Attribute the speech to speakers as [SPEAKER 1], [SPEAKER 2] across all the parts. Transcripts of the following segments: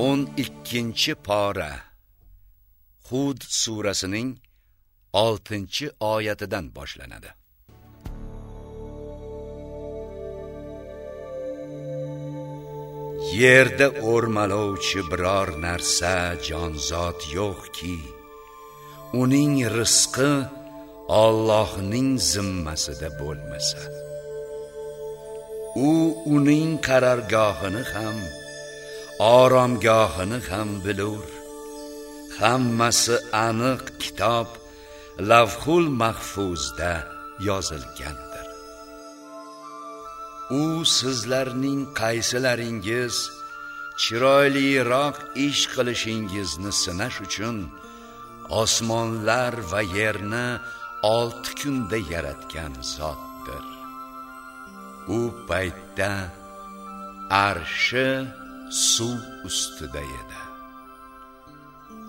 [SPEAKER 1] 12 pora Hud surasining 6 oyatidan boshlanadi. Yerda o'rmalovchi biror narsa jonzot yo'qki, uning rizqi Allohning zimmasida bo'lmasa. U uning qarorgohini ham oromgohini ham bilur. Hammasi aniq kitob lavhul mahfuzda yozilgandir. U sizlarning qaysilaringiz chiroyliroq ish qilishingizni sinash uchun osmonlar va yerni olti kunda yaratgan zotdir. U paytda arshi suv ustida edi.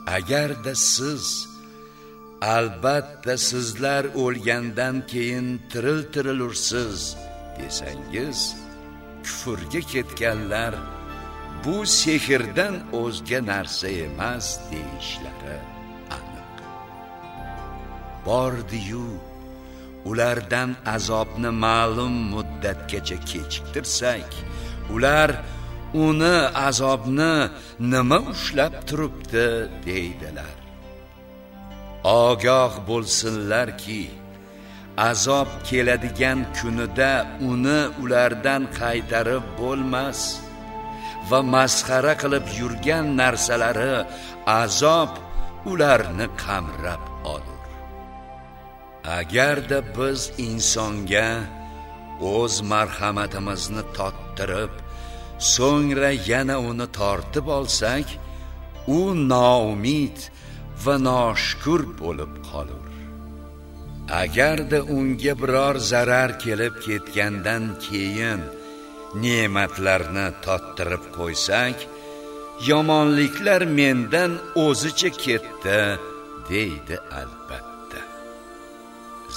[SPEAKER 1] Agarda siz albatta sizlar o'lgandan keyin tiril tirilursiz desangiz kufrga ketganlar bu sehrdan o'zga narsa emas deyishlari aniq. Bordiyu ulardan azobni ma'lum muddatgacha kechiktirsak ular uni azobni nima ushlab turibdi deydilar. Ogoh bo'lsinlarki azob keladigan kunida uni ulardan qaytarib bo'lmas va masxara qilib yurgan narsalari azob ularni qamrab olur. Agarda biz insonga o'z marhamatimizni tottirib so'ngra yana uni tortib olsak u noumid va noshukur bo'lib qolur. Agarda unga biror zarar kelib ketgandan keyin ne'matlarni tottirib qo'ysak yomonliklar mendan o'zicha ketdi deydi albatta.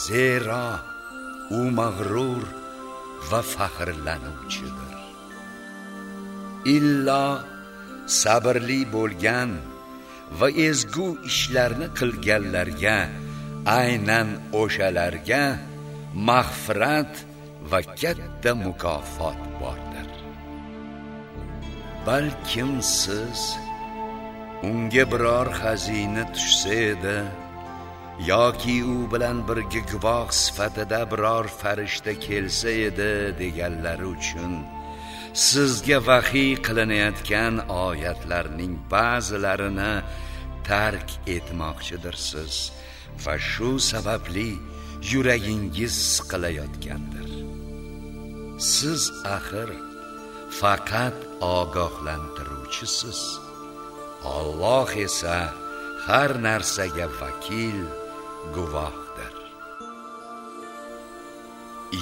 [SPEAKER 1] Zero u mag'rur va faxrlanuvchidir. Illo sabrli bo'lgan va ezgu ishlarni qilganlarga aynan o'shalarga mag'firat va katta mukofot bordir. Balkim siz unga biror xazina tushsa edi yoki u bilan birga guvoh sifatida biror farishta kelsa edi deganlari uchun sizga vahiy qilinayotgan oyatlarning ba'zilarini tark etmoqchidirsiz va shu sababli yuragingiz siqilayotgandir. Siz axir faqat ogohlantiruvchisiz. Alloh esa har narsaga vakil guvohdir.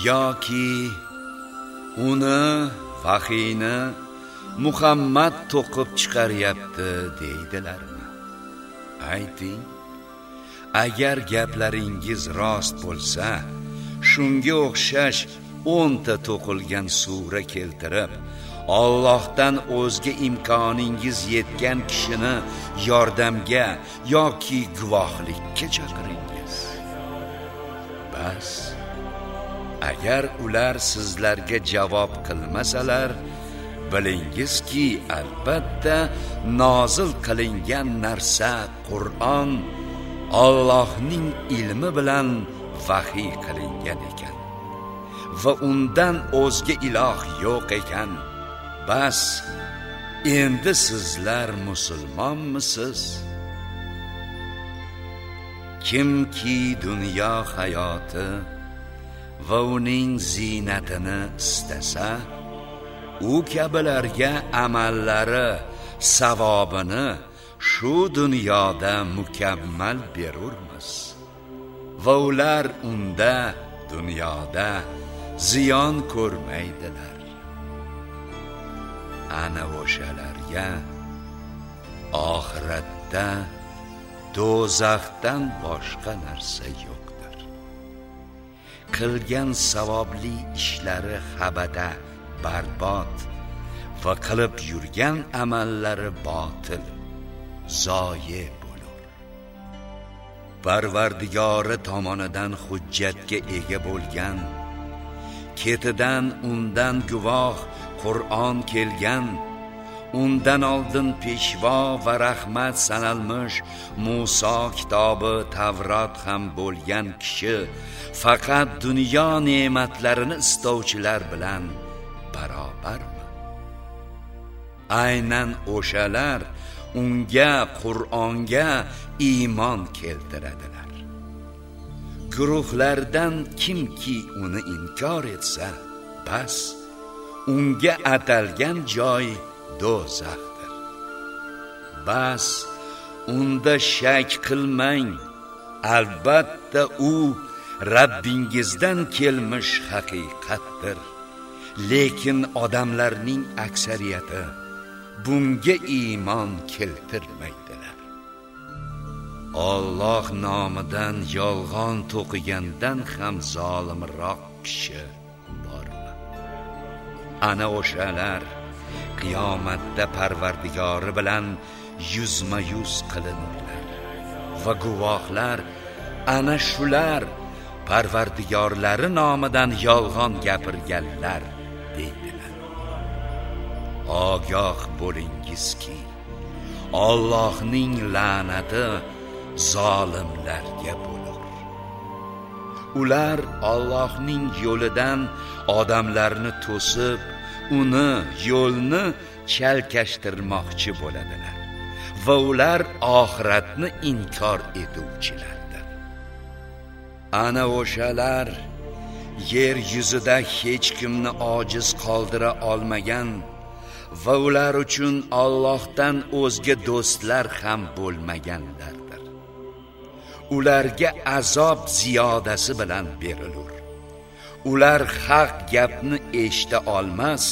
[SPEAKER 1] Yoki uni faxiyni muhammad to'qib chiqaryapti deydilarmi? Ayting agar gaplaringiz rost bo'lsa shunga o'xshash o'nta to'qilgan sura keltirib Allohdan o'zga imkoningiz yetgan kishini yordamga yoki guvohlikka chaqiringiz. Bas. Agar ular sizlarga javob qilmasalar bilingizki albatta nozil qilingan narsa Qur'on Allohning ilmi bilan vahiy qilingan ekan. Va undan o'zga iloh yo'q ekan. Bas endi sizlar musulmonmisiz? Kimki dunyo hayoti va uning ziynatini istasa u kabilarga amallari savobini shu dunyoda mukammal berurmiz. Va ular unda dunyoda ziyon ko'rmaydilar. Ana o'shalarga oxiratda do'zaxdan boshqa narsa yo'q. Qilgan savobli ishlari habada barbod va qilib yurgan amallari botil zoyi bo'lur. Parvardigori tomonidan hujjatga ega bo'lgan ketidan undan guvoh qur'on kelgan undan oldin peshvo va rahmat sanalmish Muso kitobi Tavrot ham bo'lgan kishi faqat dunyo ne'matlarini istovchilar bilan barobarmi? Aynan o'shalar unga Qur'onga iymon keltiradilar. Guruhlardan kimki uni inkor etsa bas unga atalgan joy do'zaxdir. Bas unda shak qilmang. Albatta u Rabbingizdan kelmish haqiqatdir. Lekin odamlarning aksariyati bunga iymon keltirmaydilar. Alloh nomidan yolg'on to'qigandan ham zolimroq kishi bormi? Ana o'shalar qiyomatda parvardigori bilan yuzma yuz qilinurlar. Va guvohlar ana shular parvardigorlari nomidan yolg'on gapirganlar deydilar. Ogoh bo'lingizki Allohning la'nati zolimlarga bo'lur. Ular Allohning yo'lidan odamlarni to'sib uni yo'lni chalkashtirmoqchi bo'ladilar va ular oxiratni inkor etuvchilardir. Ana o'shalar yer yuzida hech kimni ojiz qoldira olmagan va ular uchun Allohdan o'zga do'stlar ham bo'lmaganlardir. Ularga azob ziyodasi bilan berilur. Ular haq gapni eshita olmas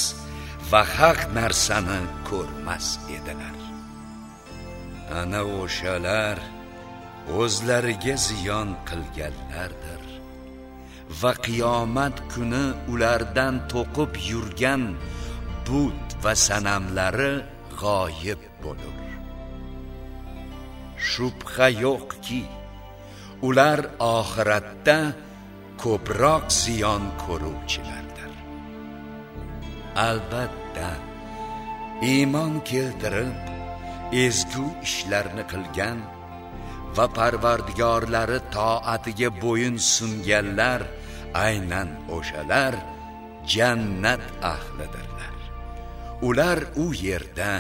[SPEAKER 1] va haq narsani ko'rmas edilar. Ana o'shalar o'zlariga ziyon qilganlardir va qiyomat kuni ulardan to'qib yurgan but va sanamlari g'oyib bo'lur. Shubha yo'qki ular oxiratda ko'proq ziyon ko'ruvchilardir. Albatta iymon keltirib ezgu ishlarni qilgan va parvardigorlari toatiga bo'yin sunganlar aynan o'shalar jannat ahlidirlar. Ular u yerda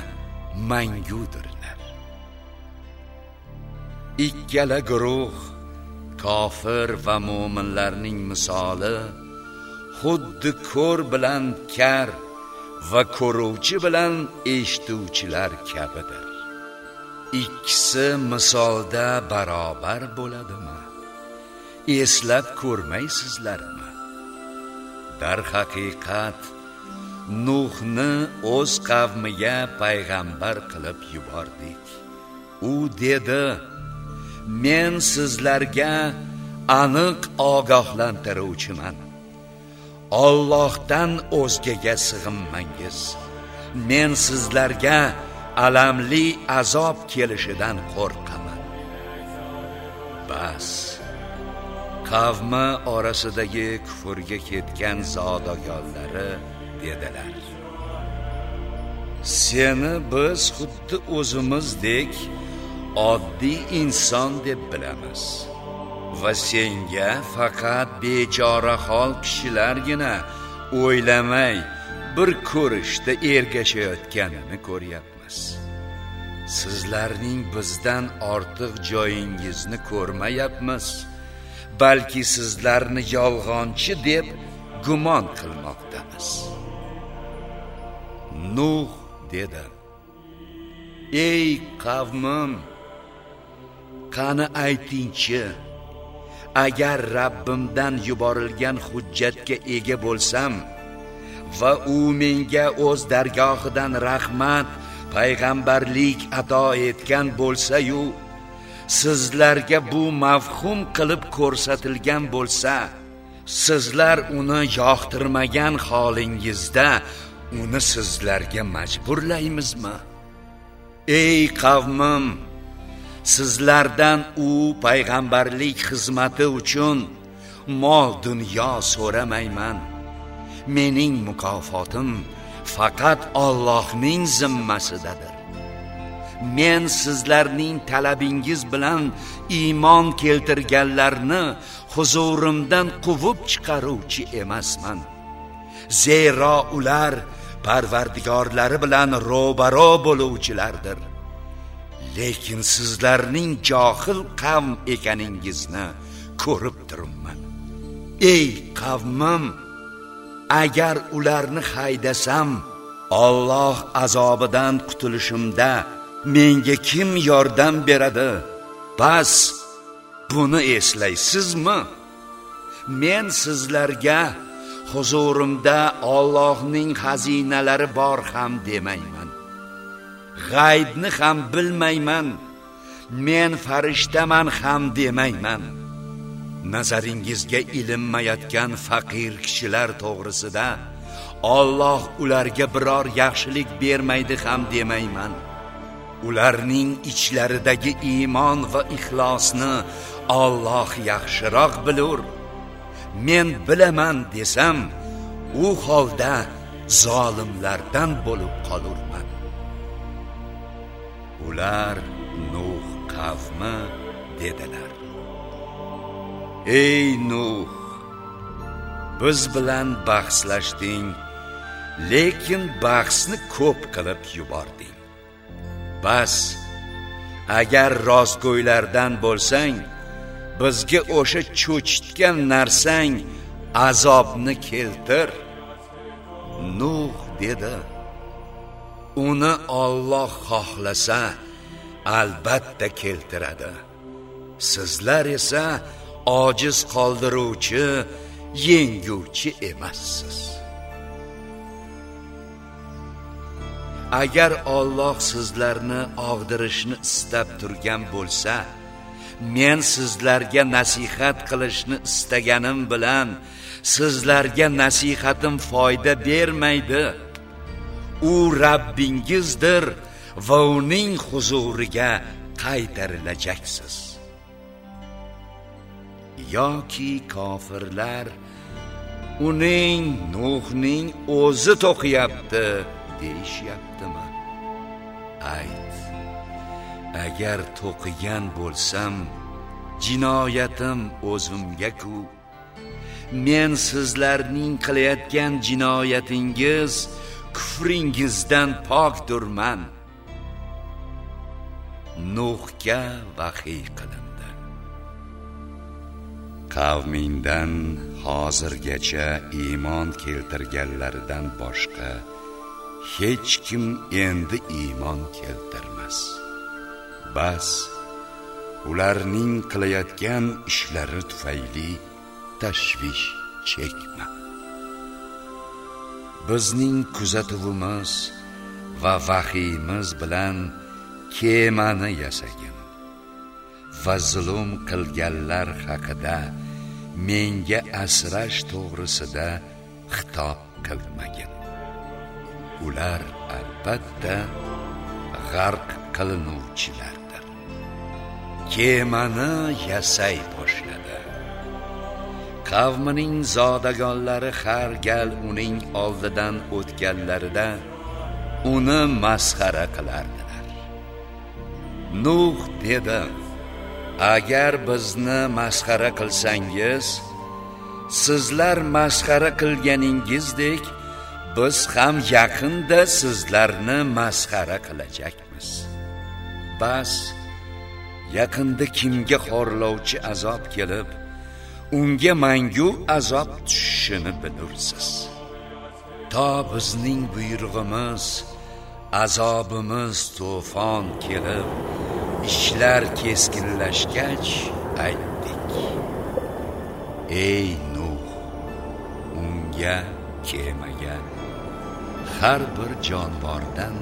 [SPEAKER 1] mangudirlar. Ikkala guruh kofir va mo'minlarning misoli xuddi ko'r bilan kar va ko'ruvchi bilan eshituvchilar kabidir. Ikkisi misolda barobar bo'ladimi? Eslab ko'rmaysizlarmi? Darhaqiqat nuhni o'z qavmiga payg'ambar qilib yubordik. U dedi men sizlarga aniq ogohlantiruvchiman. Allohdan o'zgaga sig'inmangiz. Men sizlarga alamli azob kelishidan qo'rqaman. Bas qavmi orasidagi kufrga ketgan zodogonlari dedilar. Seni biz xuddi o'zimizdek oddiy inson deb bilamiz. Va senga faqat bechora hol kishilargina o'ylamay bir ko'rishda ergashayotganini ko'ryapmiz. Sizlarning bizdan ortiq joyingizni ko'rmayapmiz balki sizlarni yolg'onchi deb gumon qilmoqdamiz. Nuh dedi ey qavmim qani aytingchi agar Rabbimdan yuborilgan hujjatga ega bo'lsam va u menga o'z dargohidan rahmat payg'ambarlik ato etgan bo'lsa-yu sizlarga bu mavhum qilib ko'rsatilgan bo'lsa sizlar uni yoqtirmagan holingizda uni sizlarga majburlaymizmi? Ey qavmim sizlardan u payg'ambarlik xizmati uchun mol dunyo so'ramayman. Mening mukofotim faqat Allohning zimmasidadir. Men sizlarning talabingiz bilan iymon keltirganlarni huzurimdan quvib chiqaruvchi emasman. Zero ular parvardigorlari bilan ro'baro bo'luvchilardir. Lekin sizlarning johil qavm ekaningizni ko'rib turibman. Ey qavmim agar ularni haydasam Alloh azobidan qutulishimda menga kim yordam beradi? Bas buni eslaysizmi? Men sizlarga huzurimda Allohning xazinalari bor ham demayman. G'aybni ham bilmayman men farishtaman ham demayman. Nazaringizga ilinmayotgan faqir kishilar to'g'risida Alloh ularga biror yaxshilik bermaydi ham demayman. Ularning ichlaridagi iymon va ixlosni Alloh yaxshiroq bilur. Men bilaman desam u holda zolimlardan bo'lib qolurman. Ular nuh qavmi dedilar. Ey nuh biz bilan bahslashding lekin bahsni ko'p qilib yubording. Bas agar rostgo'ylardan bo'lsang bizga o'sha cho'chitgan narsang azobni keltir nuh dedi. Uni Alloh xohlasa albatta keltiradi. Sizlar esa ojiz qoldiruvchi yenguvchi emassiz. Agar Alloh sizlarni og'dirishni istab turgan bo'lsa men sizlarga nasihat qilishni istaganim bilan sizlarga nasihatim foyda bermaydi. U Rabbingizdir va uning huzuriga qaytarilajaksiz yoki kofirlar uning Nuhning o'zi to'qiyapti deyishyaptimi? Ayt agar to'qigan bo'lsam jinoyatim o'zimga-ku men sizlarning qilayotgan jinoyatingiz kufringizdan pokdurman nuhga vahiy qilindi. Qavmingdan hozirgacha iymon keltirganlaridan boshqa hech kim endi iymon keltirmas. Bas ularning qilayotgan ishlari tufayli tashvish chekma. Bizning kuzatuvimiz va vahiyimiz bilan kemani yasagin. Va zulm qilganlar haqida menga asrash to'g'risida xitob qilmagin. Ular albatta g'arq qilinuvchilardir. Kemani yasay boshladi. Qavmining zodagonlari har gal uning oldidan o'tganlarida uni masxara qilardilar. Nuh dedi agar bizni masxara qilsangiz sizlar masxara qilganingizdek biz ham yaqinda sizlarni masxara qilajakmiz bas yaqinda kimga xorlovchi azob kelib unga mangu azob tushishini bilursiz. To bizning buyrug'imiz azobimiz to'fon kelib ishlar keskinlashgach aytdik. Ey nuh unga kemaga har bir jonivordan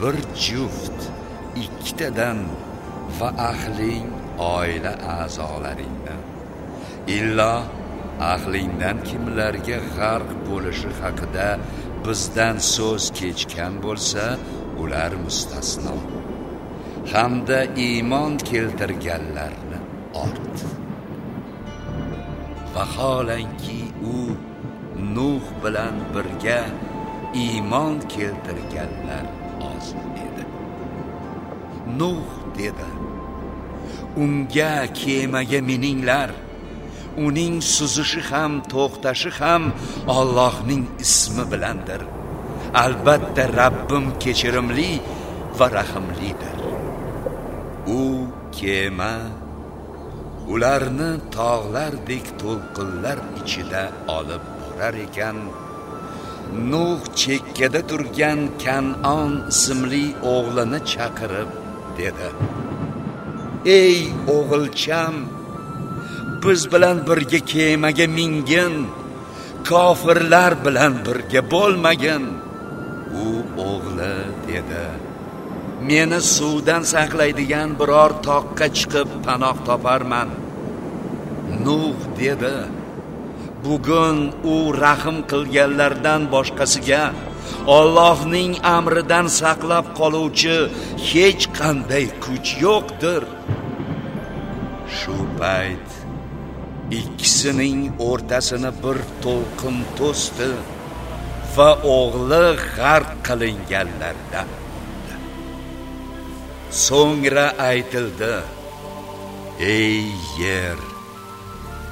[SPEAKER 1] bir juft ikkitadan va ahling oila a'zolaringdan. Illo ahlingdan kimlarga g'arq bo'lishi haqida bizdan so'z kechgan bo'lsa ular mustasno. Hamda iymon keltirganlarni ort. Vaholanki u nuh bilan birga iymon keltirganlar oz edi. Nuh dedi unga kemaga mininglar. Uning suzishi ham to'xtashi ham Allohning ismi bilandir. Albatta Rabbim kechirimli va rahimlidir u kema ularni tog'lardek to'lqinlar ichida olib borar ekan. Nuh chekkada turgan kanon ismli o'g'lini chaqirib dedi. Ey o'g'ilcham biz bilan birga kemaga mingin. Kofirlar bilan birga bo'lmagin. U o'g'li dedi. Meni suvdan saqlaydigan biror toqqa chiqib panoh toparman. Nuh dedi. Bugun u rahm qilganlardan boshqasiga Allohning amridan saqlab qoluvchi hech qanday kuch yo'qdir. Shu payt ikkisining o'rtasini bir to'lqin to'sdi va o'g'li g'arq qilinganlardan so'ngra aytildi ey yer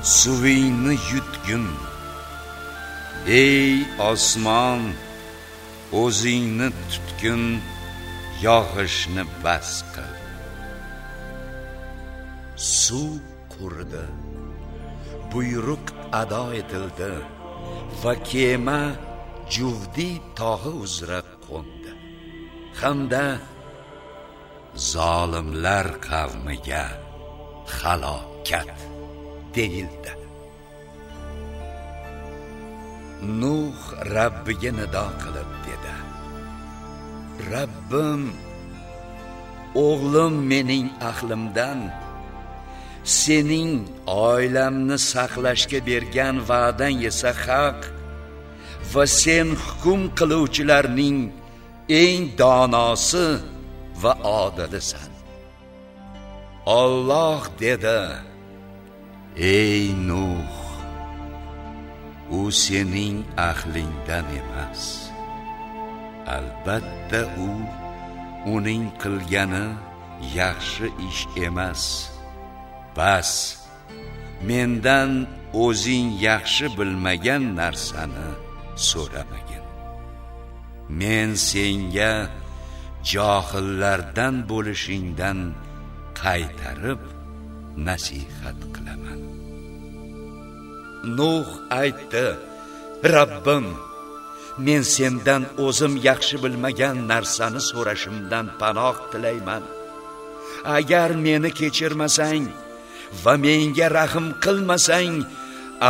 [SPEAKER 1] suvingni yutgin. Ey osmon o'zingni tutgin yog'ishni bas qil. Suv qurdi. Buyruq ado etildi va kema juvdi tog'i uzra qo'ndi. Hamda zolimlar qavmiga halokat deyildi. Nuh rabbiga nido qilib dedi. Rabbim o'g'lim mening ahlimdan sening oilamni saqlashga bergan va'dang esa haq va sen hukm qiluvchilarning eng donosi va odilisan Alloh dedi ey nuh u sening ahlingdan emas. Albatta u uning qilgani yaxshi ish emas. Bas mendan o'zing yaxshi bilmagan narsani so'ramagin. Men senga johillardan bo'lishingdan qaytarib nasihat qilaman. Nuh aytdi rabbim men sendan o'zim yaxshi bilmagan narsani so'rashimdan panoh tilayman. Agar meni kechirmasang va menga rahm qilmasang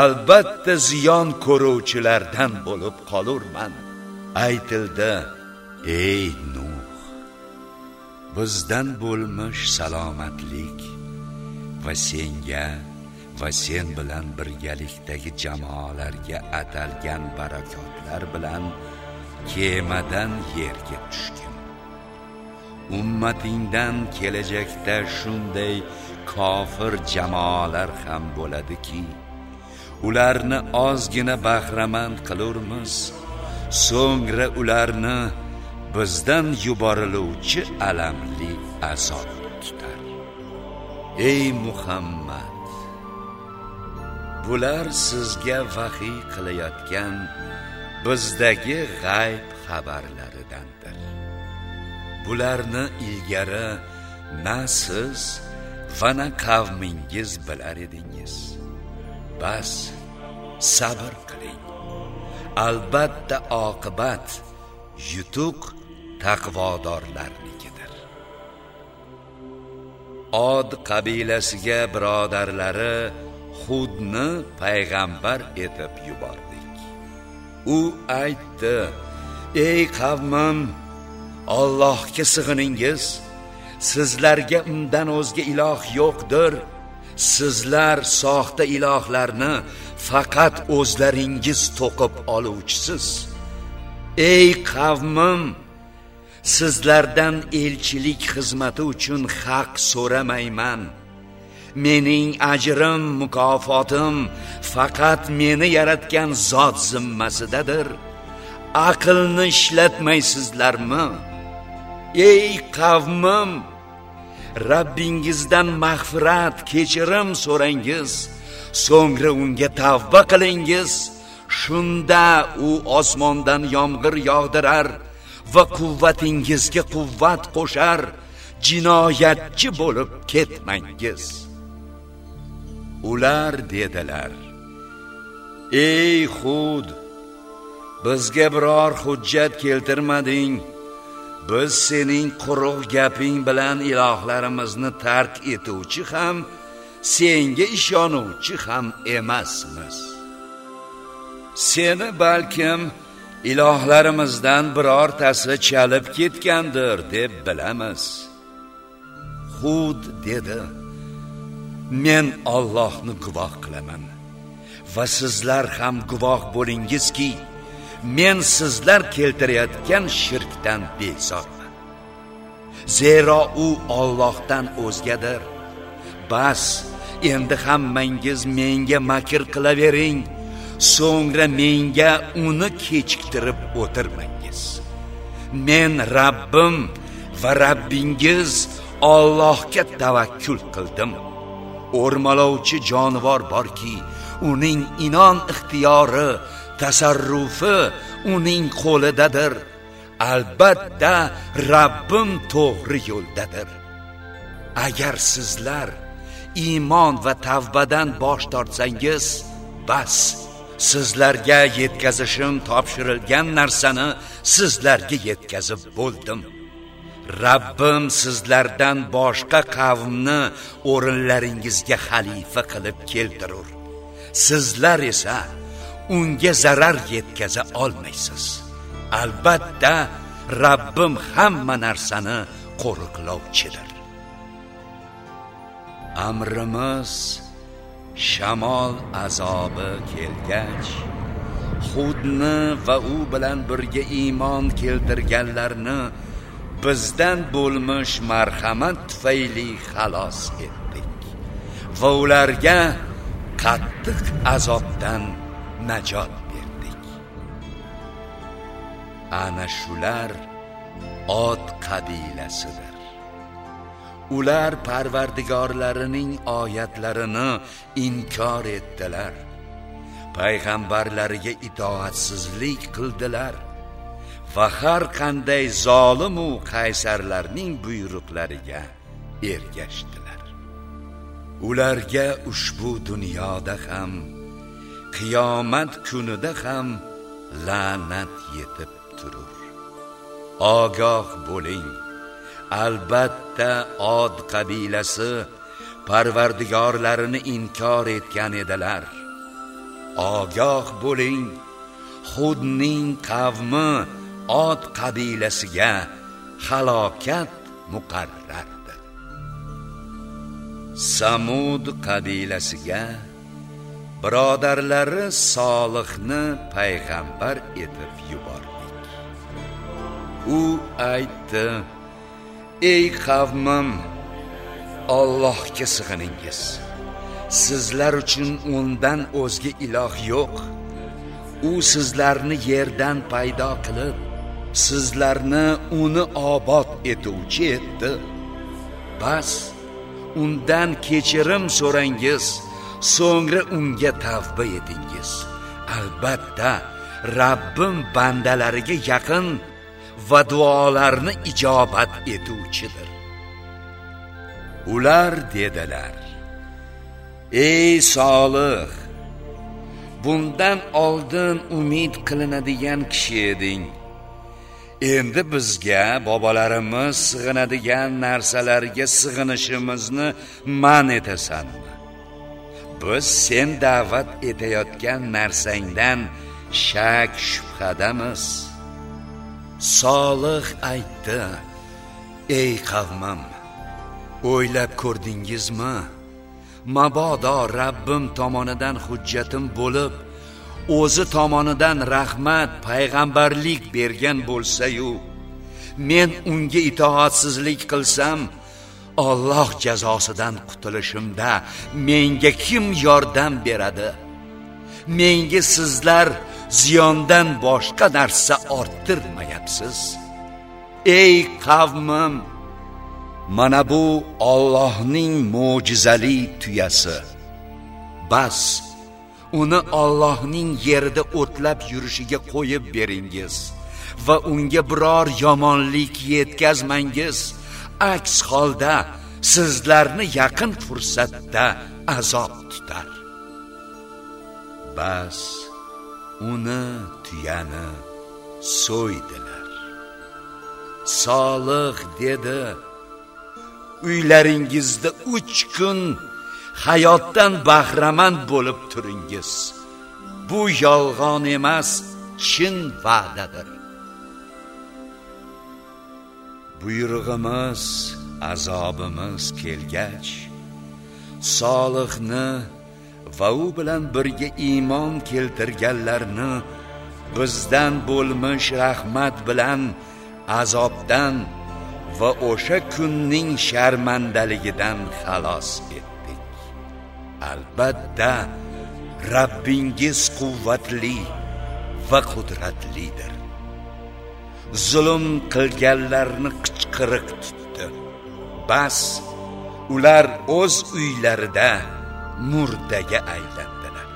[SPEAKER 1] albatta ziyon ko'ruvchilardan bo'lib qolurman. Aytildi ey nuh bizdan bo'lmish salomatlik va senga va sen bilan birgalikdagi jamoalarga atalgan barakotlar bilan kemadan yerga tushgin. Ummatingdan kelajakda shunday kofir jamoalar ham bo'ladiki. Ularni ozgina bahramand qilurmiz. So'ngra ularni bizdan yuboriluvchi alamli azob tutar. Ey muhammad bular sizga vahiy qilayotgan bizdagi g'ayb xabarlaridandir. Bularni ilgari na siz vana qavmingiz bilar edingiz. Bas sabr qiling. Albatta oqibat yutuq taqvodorlarnikidir. Od qabilasiga birodarlari hudni payg'ambar etib yubordik. U aytdi ey qavmim Allohga sig'iningiz. Sizlarga undan o'zga iloh yo'qdir. Sizlar soxta ilohlarni faqat o'zlaringiz to'qib oluvchisiz. Ey qavmim sizlardan elchilik xizmati uchun haq so'ramayman. Mening ajrim mukofotim faqat meni yaratgan zot zimmasidadir. Aqlni ishlatmaysizlarmi? Ey qavmim Rabbingizdan mag'firat kechirim so'rangiz so'ngra unga tavba qilingiz shunda u osmondan yomg'ir yog'dirar va quvvatingizga quvvat qo'shar jinoyatchi bo'lib ketmangiz. Ular dedilar ey xud bizga biror hujjat keltirmading. Biz sening quruq gaping bilan ilohlarimizni tark etuvchi ham senga ishonuvchi ham emasmiz. Seni balkim ilohlarimizdan birortasi chalib ketgandir deb bilamiz. Hud dedi men Allohni guvoh qilaman va sizlar ham guvoh bo'lingizki men sizlar keltirayotgan shirkdan bezorman zero u Allohdan o'zgadir. Bas endi hammangiz menga makr qilavering. So'ngra menga uni kechiktirib o'tirmangiz. Men Rabbim va Rabbingiz Allohga tavakkul qildim. O'rmalovchi jonivor borki uning inon ixtiyori tasarrufi uning qo'lidadir. Albatta Rabbim to'g'ri yo'ldadir. Agar sizlar iymon va tavbadan bosh tortsangiz bas sizlarga yetkazishim topshirilgan narsani sizlarga yetkazib bo'ldim. Rabbim sizlardan boshqa qavmni o'rinlaringizga xalifa qilib keltirur. Sizlar esa unga zarar yetkaza olmaysiz. Albatta Rabbim hamma narsani qo'riqlovchidir. Amrimiz shamol azobi kelgach hudni va u bilan birga iymon keltirganlarni bizdan bo'lmish marhamat tufayli xalos etdik. Va ularga qattiq azobdan najot berdik. Ana shular ot qabilasidir. Ular parvardigorlarining oyatlarini inkor etdilar. Payg'ambarlariga itoatsizlik qildilar. Va har qanday zolim u qaysarlarning buyruqlariga ergashdilar. Ularga ushbu dunyoda ham qiyomat kunida ham la'nat yetib turur. Ogoh bo'ling. Albatta od qabilasi parvardigorlarini inkor etgan edilar. Ogoh bo'ling. Xudning qavmi od qabilasiga halokat muqarrardir. Samud qabilasiga birodarlari solihni payg'ambar etib yubordik. U aytdi ey qavmim Allohga sig'iningiz. Sizlar uchun undan o'zga iloh yo'q. U sizlarni yerdan paydo qilib sizlarni uni obod etuvchi etdi. Bas undan kechirim so'rangiz. So'ngra unga tavba etingiz. Albatta Rabbim bandalariga yaqin va duolarni ijobat etuvchidir. Ular dedilar ey solih bundan oldin umid qilinadigan kishi eding. Endi bizga bobolarimiz sig'inadigan narsalarga sig'inishimizni man etasan. Biz sen da'vat etayotgan narsangdan shak shubhadamiz. Solih aytdi ey qavmim o'ylab ko'rdingizmi? Mabodo rabbim tomonidan hujjatim bo'lib o'zi tomonidan rahmat payg'ambarlik bergan bo'lsa-yu men unga itoatsizlik qilsam Alloh jazosidan qutulishimda menga kim yordam beradi? Menga sizlar ziyondan boshqa narsa orttirmayapsiz. Ey qavmim mana bu Allohning mo'jizali tuyasi. Bas uni Allohning yerida o'tlab yurishiga qo'yib beringiz va unga biror yomonlik yetkazmangiz. Aks holda sizlarni yaqin fursatda azob tutar. Bas uni tuyani so'ydilar. Solih dedi uylaringizda 3 kun hayotdan bahramand bo'lib turingiz. Bu yolg'on emas chin va'dadir. Buyrug'imiz azobimiz kelgach solihni va u bilan birga iymon keltirganlarni bizdan bo'lmish rahmat bilan azobdan va o'sha kunning sharmandaligidan xalos etdik. Albatta Rabbingiz quvvatli va qudratlidir. Zulm qilganlarni qichqiriq tutdi. Bas ular o'z uylarida murdaga aylandilar.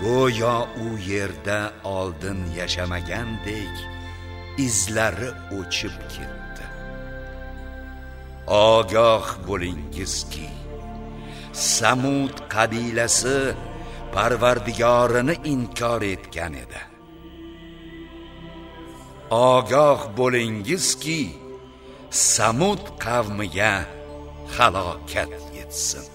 [SPEAKER 1] Go'yo u yerda oldin yashamagandek izlari o'chib ketdi. Ogoh bo'lingizki samud qabilasi parvardigorini inkor etgan edi. Ogoh bo'lingizki samud qavmiga halokat yetsin.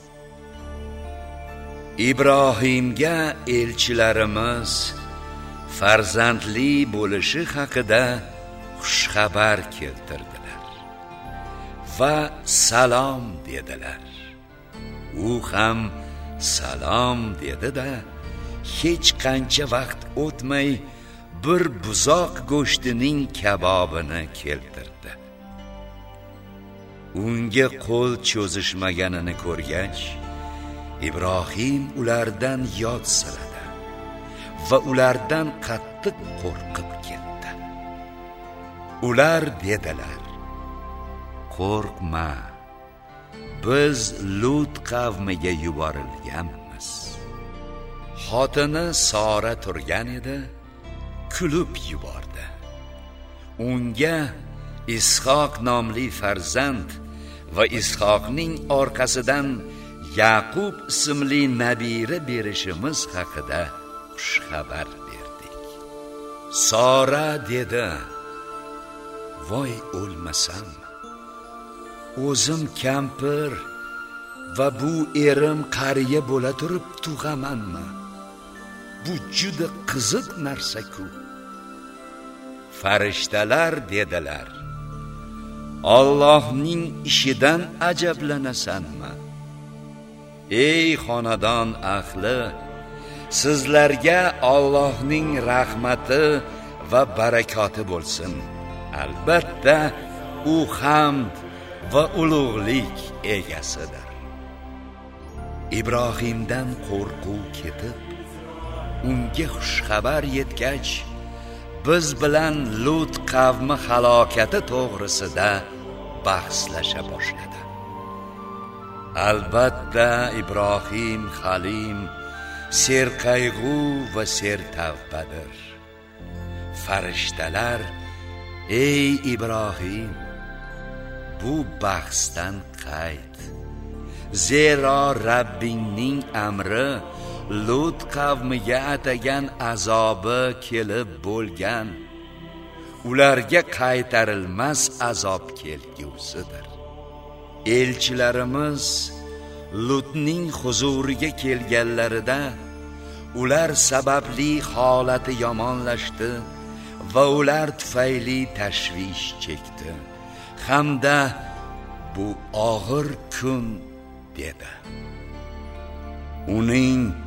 [SPEAKER 1] Ibrohimga elchilarimiz farzandli bo'lishi haqida xushxabar keltirdilar va salom dedilar. U ham salom dedi-da hech qancha vaqt o'tmay bir buzoq go'shtining kabobini keltirdi. Unga qo'l cho'zishmaganini ko'rgach ibrohim ulardan yod siladi va ulardan qattiq qo'rqib ketdi. Ular dedilar qo'rqma biz lut qavmiga yuborilganmiz. Xotini sora turgan edi kulib yubordi. Unga ishoq nomli farzand va ishoqning orqasidan yaqub ismli nabira berishimiz haqida xushxabar berdik. Sora dedi voy o'lmasam o'zim kampir va bu erim qariya bo'la turib tug'amanmi? Bu juda qiziq narsa-ku farishtalar dedilar Allohning ishidan ajablanasanmi? Ey xonadon ahli sizlarga Allohning rahmati va barakoti bo'lsin. Albatta u hamd va ulug'lik egasidir. Ibrohimdan qo'rquv ketib unga xushxabar yetgach biz bilan lut qavmi halokati to'g'risida bahslasha boshladi. Albatta ibrohim halim serqayg'u va sertavbadir. Farishtalar ey ibrohim bu bahsdan qayt. Zero rabbingning amri lut qavmiga atagan azobi kelib bo'lgan. Ularga qaytarilmas azob kelgusidir. Elchilarimiz lutning huzuriga kelganlarida ular sababli holati yomonlashdi va ular tufayli tashvish chekdi. Hamda bu og'ir kun dedi. Uning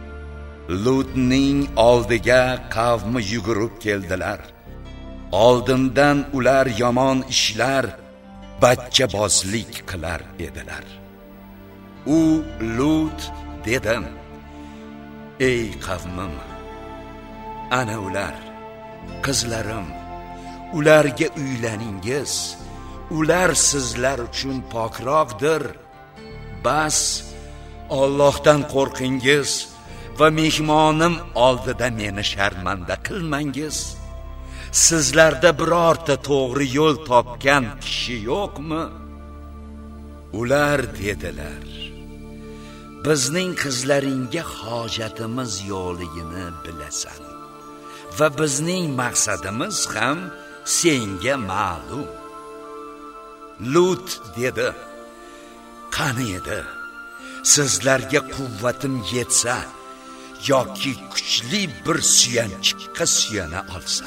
[SPEAKER 1] lutning oldiga qavmi yugurib keldilar. Oldindan ular yomon ishlar bachchabozlik qilar edilar. U lut dedim ey qavmim ana ular qizlarim ularga uylaningiz. Ular sizlar uchun pokroqdir bas Allohdan qo'rqingiz. Va mehmonim oldida meni sharmanda qilmangiz. Sizlarda birorta to'g'ri yo'l topgan kishi yo'qmi? Ular dedilar bizning qizlaringga hojatimiz yo'qligini bilasan. Va bizning maqsadimiz ham senga ma'lum. Lut dedi qani edi? Sizlarga quvvatim yetsa yoki kuchli bir suyanchiqqa suyana olsa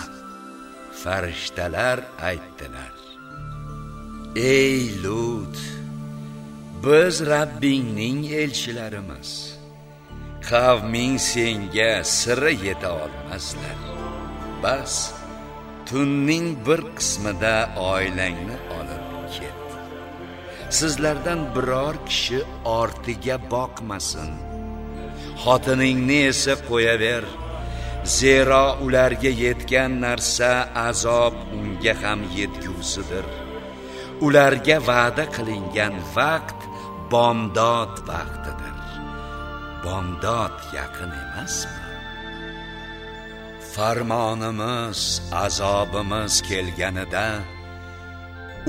[SPEAKER 1] farishtalar aytdilar. Ey lut biz Rabbingning elchilarimiz. Qavming senga sira yeta olmaslar bas tunning bir qismida oilangni olib ket. Sizlardan biror kishi ortiga boqmasin. Xotiningni esa qo'yaver? Zero ularga yetgan narsa azob unga ham yetgusidir ularga va'da qilingan vaqt bomdod vaqtidir. Bomdod yaqin emasmi? Farmonimiz azobimiz kelganida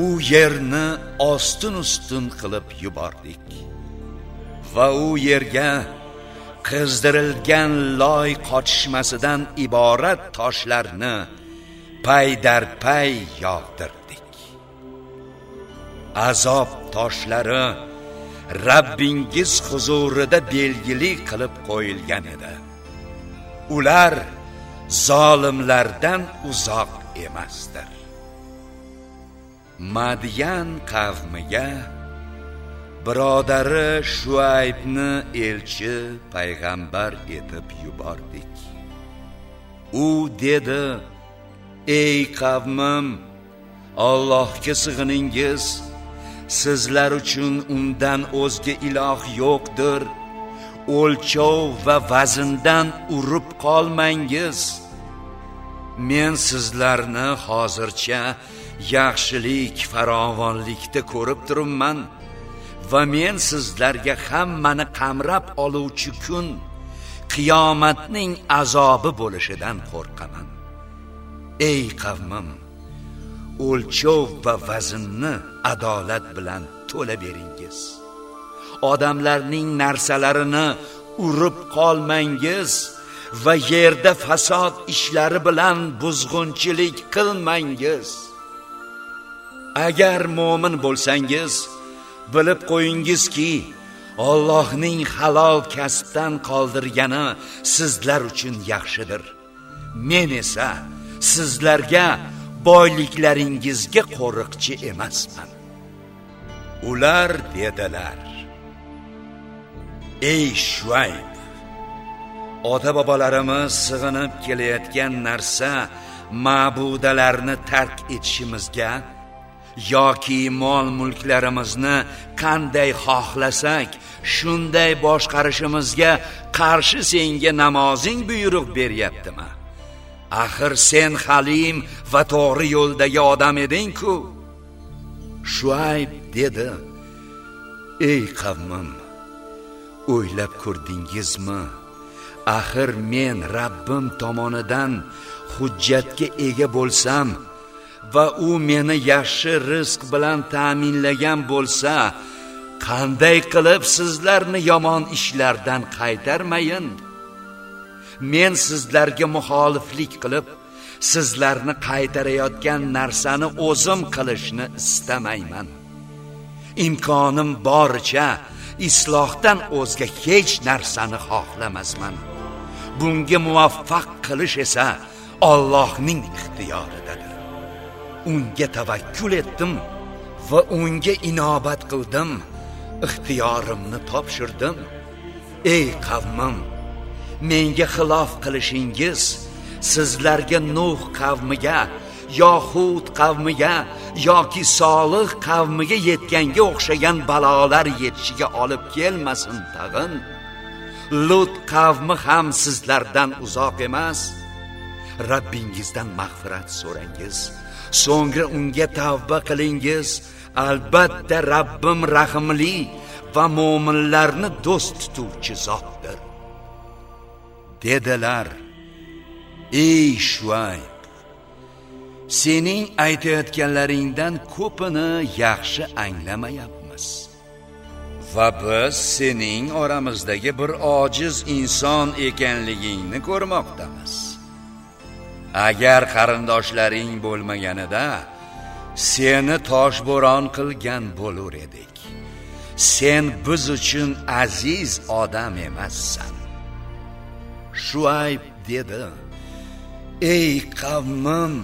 [SPEAKER 1] u yerni ostin ustun qilib yubordik. Va u yerga qizdirilgan loy qochishmasidan iborat toshlarni paydarpay yog'dirdik. Azob toshlari Rabbingiz huzurida belgili qilib qo'yilgan edi. Ular zolimlardan uzoq emasdir. Madyan qavmiga birodari shuaybni elchi payg'ambar etib yubordik. U dedi ey qavmim Allohga sig'iningiz. Sizlar uchun undan o'zga iloh yo'qdir. O'lchov va vazndan urib qolmangiz. Men sizlarni hozircha yaxshilik farovonlikda ko'rib turibman. Va men sizlarga hammani qamrab oluvchi kun qiyomatning azobi bo'lishidan qo'rqaman. Ey qavmim o'lchov va vaznni adolat bilan to'la beringiz. Odamlarning narsalarini urib qolmangiz va yerda fasod ishlari bilan buzg'unchilik qilmangiz. Agar mo'min bo'lsangiz bilib qo'yingizki Allohning halol kasbdan qoldirgani sizlar uchun yaxshidir. Men esa sizlarga boyliklaringizga qo'riqchi emasman. Ular dedilar ey shuayb ota bobolarimiz sig'inib kelayotgan narsa ma'budalarni tark etishimizga yoki mol mulklarimizni qanday xohlasak shunday boshqarishimizga qarshi senga namozing buyruq beryaptimi? Axir sen halim va to'g'ri yo'ldagi odam eding-ku shuayb dedi ey qavmim o'ylab ko'rdingizmi? Axir men Rabbim tomonidan hujjatga ega bo'lsam va u meni yaxshi rizq bilan ta'minlagan bo'lsa qanday qilib sizlarni yomon ishlardan qaytarmayin? Men sizlarga muxoliflik qilib sizlarni qaytarayotgan narsani o'zim qilishni istamayman. Imkonim boricha islohdan o'zga hech narsani xohlamasman. Bunga muvaffaq qilish esa Allohning ixtiyoridadir. Unga tavakkul etdim va unga inobat qildim. Ixtiyorimni topshirdim. Ey qavmim menga xilof qilishingiz sizlarga nuh qavmiga yohud qavmiga yoki solih qavmiga yetganga o'xshagan balolar yetishiga olib kelmasin tag'in. Lut qavmi ham sizlardan uzoq emas. Rabbingizdan mag'firat so'rangiz. So'ngra unga tavba qilingiz. Albatta Rabbim rahimli va mo'minlarni do'st tutuvchi zotdir. Dedilar ey shuayb sening aytayotganlaringdan ko'pini yaxshi anglamayapmiz. Va biz sening oramizdagi bir ojiz inson ekanligingni ko'rmoqdamiz. Agar qarindoshlaring bo'lmaganida seni toshbo'ron qilgan bo'lar edik. Sen biz uchun aziz odam emassan. Shuayb dedi. Ey qavmim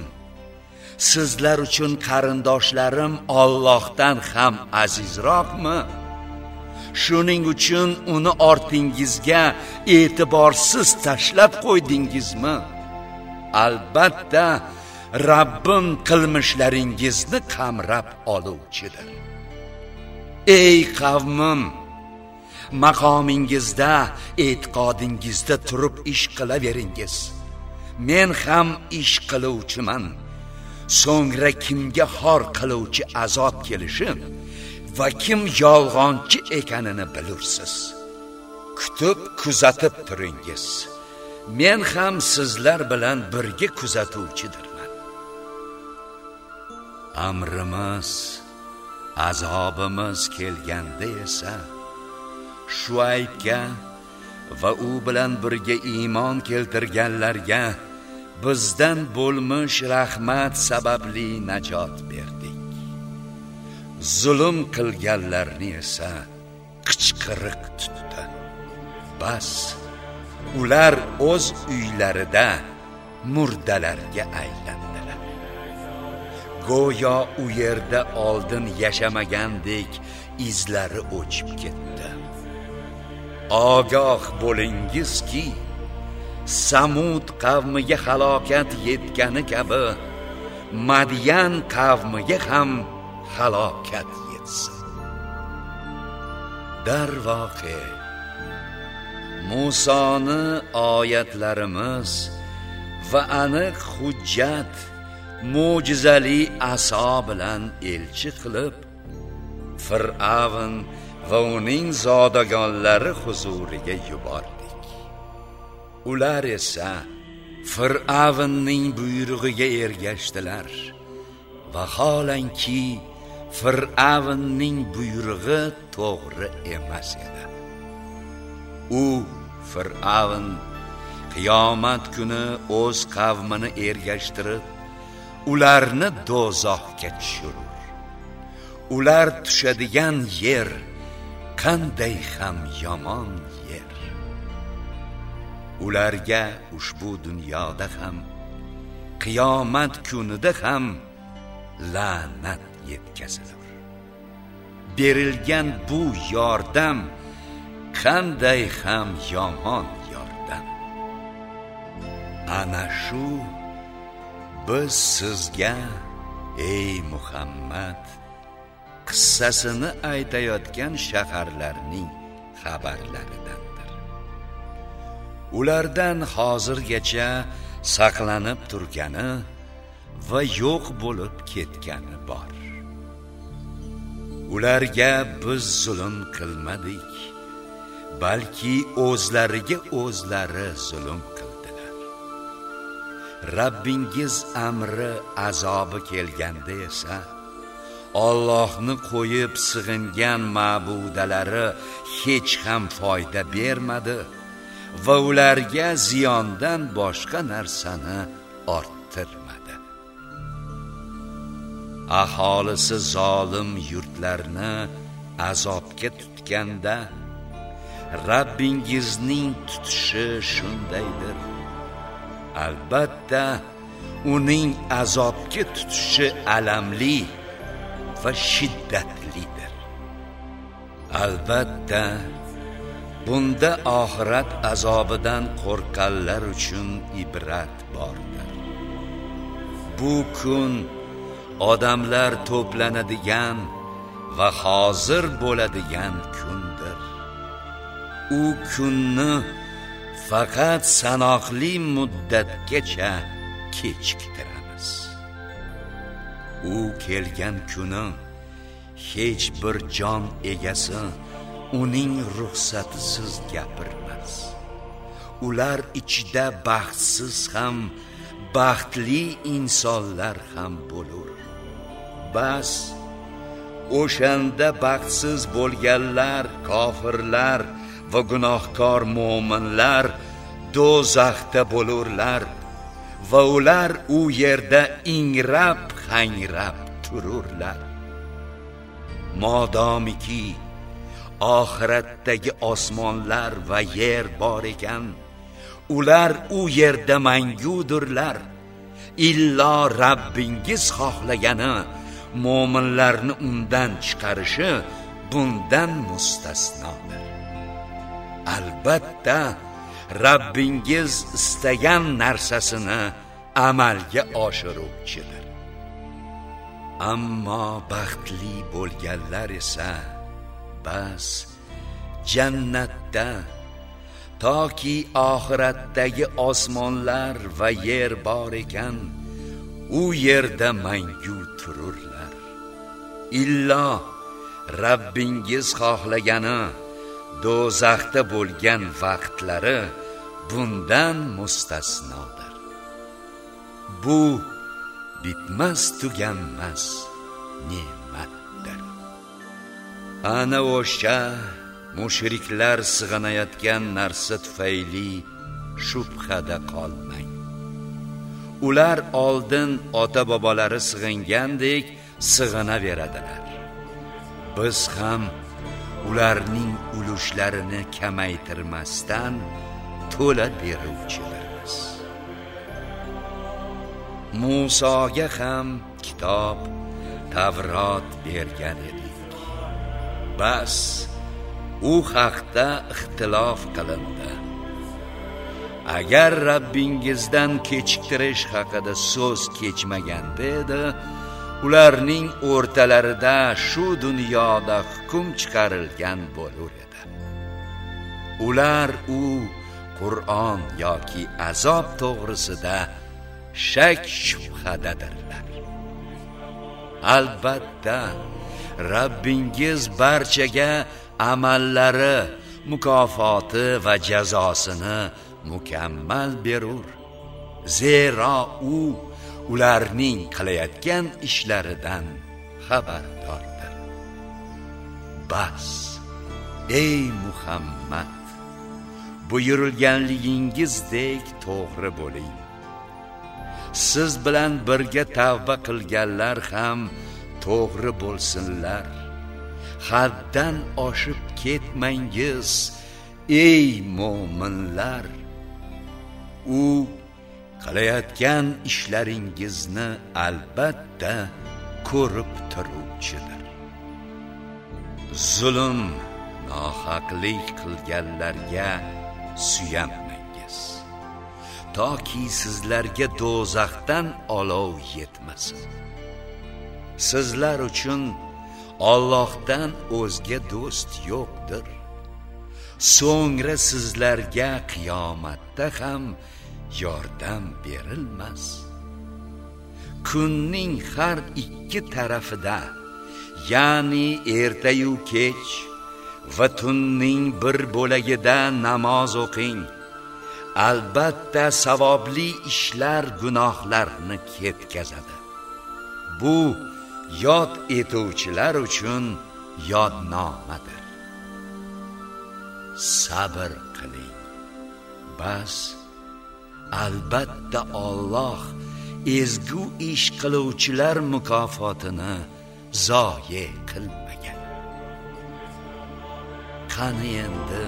[SPEAKER 1] sizlar uchun qarindoshlarim Allohdan ham azizroqmi? Shuning uchun uni ortingizga e'tiborsiz tashlab qo'ydingizmi? Albatta Rabbim qilmishlaringizni qamrab oluvchidir. Ey qavmim maqomingizda e'tiqodingizda turib ish qilaveringiz. Men ham ish qiluvchiman. So'ngra kimga xor qiluvchi azob kelishi va kim yolg'onchi ekanini bilursiz. Kutib kuzatib turingiz. Men ham sizlar bilan birga kuzatuvchidirman. Amrimiz azobimiz kelganda esa shuaybga va u bilan birga iymon keltirganlarga bizdan bo'lmish rahmat sababli najot berdik. Zulm qilganlarni esa qichqiriq tutdi. Bas ular o'z uylarida murdalarga aylandilar. Go'yo u yerda oldin yashamagandek izlari o'chib ketdi. Ogoh bo'lingizki samud qavmiga halokat yetgani kabi madyan qavmiga ham halokat yetsin. Darvoqe musoni oyatlarimiz va aniq hujjat mo'jizali aso bilan elchi qilib fir'avn va uning zodagonlari huzuriga yubordik. Ular esa fir'avnning buyrug'iga ergashdilar. Vaholanki fir'avnning buyrug'i to'g'ri emas edi. U fir'avn qiyomat kuni o'z qavmini ergashtirib ularni do'zaxga tushirur. Ular tushadigan yer qanday ham yomon yer. Ularga ushbu dunyoda ham qiyomat kunida ham la'nat yetkazilur. Berilgan bu yordam qanday ham yomon yordam ana shu biz sizga ey muhammad qissasini aytayotgan shaharlarning xabarlaridandir. Ulardan hozirgacha saqlanib turgani va yo'q bo'lib ketgani bor. Ularga biz zulm qilmadik. Balki o'zlariga o'zlari zulm qildilar. Rabbingiz amri azobi kelganda esa Allohni qo'yib sig'ingan ma'budalari hech ham foyda bermadi va ularga ziyondan boshqa narsani orttirmadi. Aholisi zolim yurtlarni azobga tutganda Rabbingizning tutishi shundaydir albatta uning azobga tutishi alamli va shiddatlidir. Albatta bunda oxirat azobidan qo'rqqanlar uchun ibrat bordir. Bu kun odamlar to'planadigan va hozir bo'ladigan kun u kunni faqat sanoqli muddatgacha kechiktiramiz. U kelgan kuni hech bir jon egasi uning ruxsatisiz gapirmas. Ular ichida baxtsiz ham baxtli insonlar ham bo'lur. Bas o'shanda baxtsiz bo'lganlar kofirlar va gunohkor mo'minlar do'zaxda bo'lurlar va ular u yerda ingrab hangrab tururlar. Modomiki oxiratdagi osmonlar va yer bor ekan ular u yerda mangudurlar. Illo Rabbingiz xohlagani mo'minlarni undan chiqarishi bundan mustasnodir albatta Rabbingiz istagan narsasini amalga oshiruvchidir. Ammo baxtli bo'lganlar esa bas jannatda toki oxiratdagi osmonlar va yer bor ekan u yerda mangu tururlar. Illo Rabbingiz xohlagani do'zaxda bo'lgan vaqtlari bundan mustasnodir. Bu bitmas tuganmas ne'matdir. Ana o'sha mushriklar sig'inayotgan narsa tufayli shubhada qolmang. Ular oldin ota bobolari sig'ingandek sig'inaveradilar biz ham ularning ulushlarini kamaytirmasdan to'la beruvchilarmiz. Musoga ham kitob Tavrot bergan edik. Bas u haqda ixtilof qilindi. Agar Rabbingizdan kechiktirish haqida so'z kechmaganda edi ularning o'rtalarida shu dunyoda hukm chiqarilgan bo'lar edi. Ular u Qur'on yoki azob to'g'risida shak shubhadadirlar. Albatta Rabbingiz barchaga amallari mukofoti va jazosini mukammal berur. Zero u ularning qilayotgan ishlaridan xabardordir. Bas ey muhammad! Buyurilganligingizdek to'g'ri bo'ling. Siz bilan birga tavba qilganlar ham to'g'ri bo'lsinlar. Haddan oshib ketmangiz ey mo'minlar. U qilayotgan ishlaringizni albatta ko'rib turuvchidir. Zulm nohaqlik qilganlarga suyanmangiz toki sizlarga do'zaxdan olov yetmasin. Sizlar uchun Allohdan o'zga do'st yo'qdir. So'ngra sizlarga qiyomatda ham yordam berilmas. Kunning har ikki tarafida ya'ni ertayu kech va tunning bir bo'lagida namoz o'qing. Albatta savobli ishlar gunohlarni ketkazadi. Bu yod etuvchilar uchun yodnomadir. Sabr qiling. Bas albatta Alloh ezgu ish qiluvchilar mukofotini zoye qilmaydi qani endi?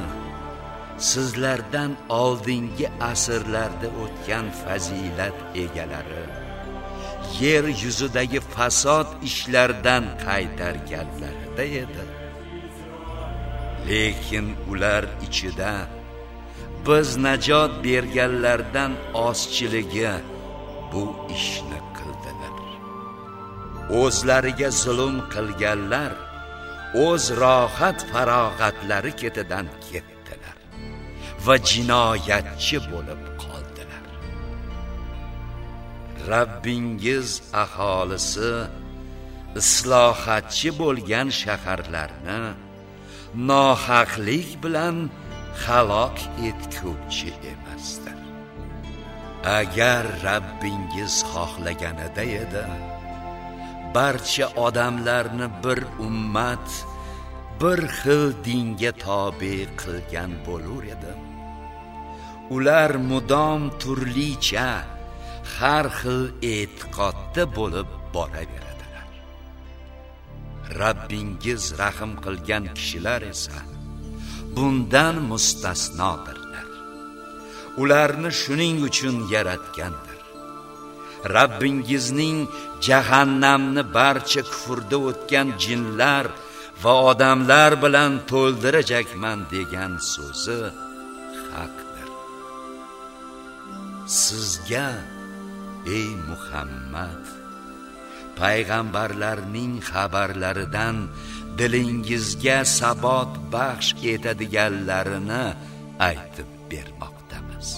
[SPEAKER 1] Sizlardan oldingi asrlarda o'tgan fazilat egalari yer yuzidagi fasod ishlardan qaytarganlarida edi. Lekin ular ichida biz najot berganlardan ozchiligi bu ishni qildilar. O'zlariga zulm qilganlar o'z rohat farog'atlari ketidan ketdilar va jinoyatchi bo'lib qoldilar. Rabbingiz aholisi islohatchi bo'lgan shaharlarni nohaqlik bilan halok etguvchi emasdir. Agar Rabbingiz xohlaganida edi barcha odamlarni bir ummat bir xil dinga tobe qilgan bo'lar edi ular mudom turlicha har xil e'tiqodda bo'lib boraveradilar. Rabbingiz rahim qilgan kishilar esa bundan mustasnodirlar. Ularni shuning uchun yaratgandir. Rabbingizning jahannamni barcha kufrda o'tgan jinlar va odamlar bilan to'ldirajakman degan so'zi haqdir. Sizga ey muhammad payg'ambarlarning xabarlaridan dilingizga sabot baxsh etadiganlarini aytib bermoqdamiz.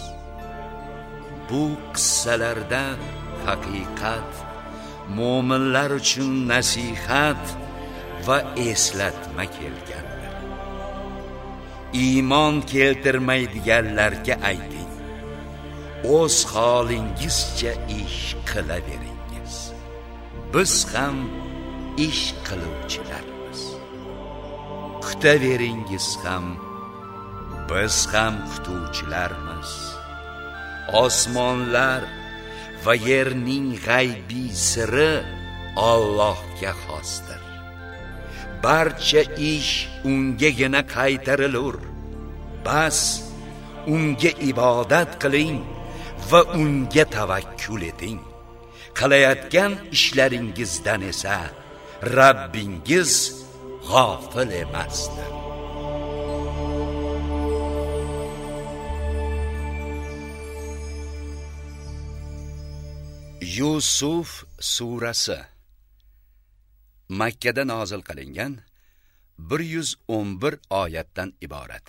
[SPEAKER 1] Bu qissalarda haqiqat mo'minlar uchun nasihat va eslatma kelgandir. Iymon keltirmaydiganlarga ayting o'z holingizcha ish qilaveringiz. Biz ham ish qiluvchilarmiz. Kutaveringiz ham biz ham kutuvchilarmiz osmonlar va yerning g'aybiy siri Allohga xosdir. Barcha ish ungagina qaytarilur. Bas unga ibodat qiling va unga tavakkul eting. Qilayotgan ishlaringizdan esa Rabbingiz g'ofil emasdir. Yusuf surasi Makka da nozil qilingan 111 oyatdan iborat.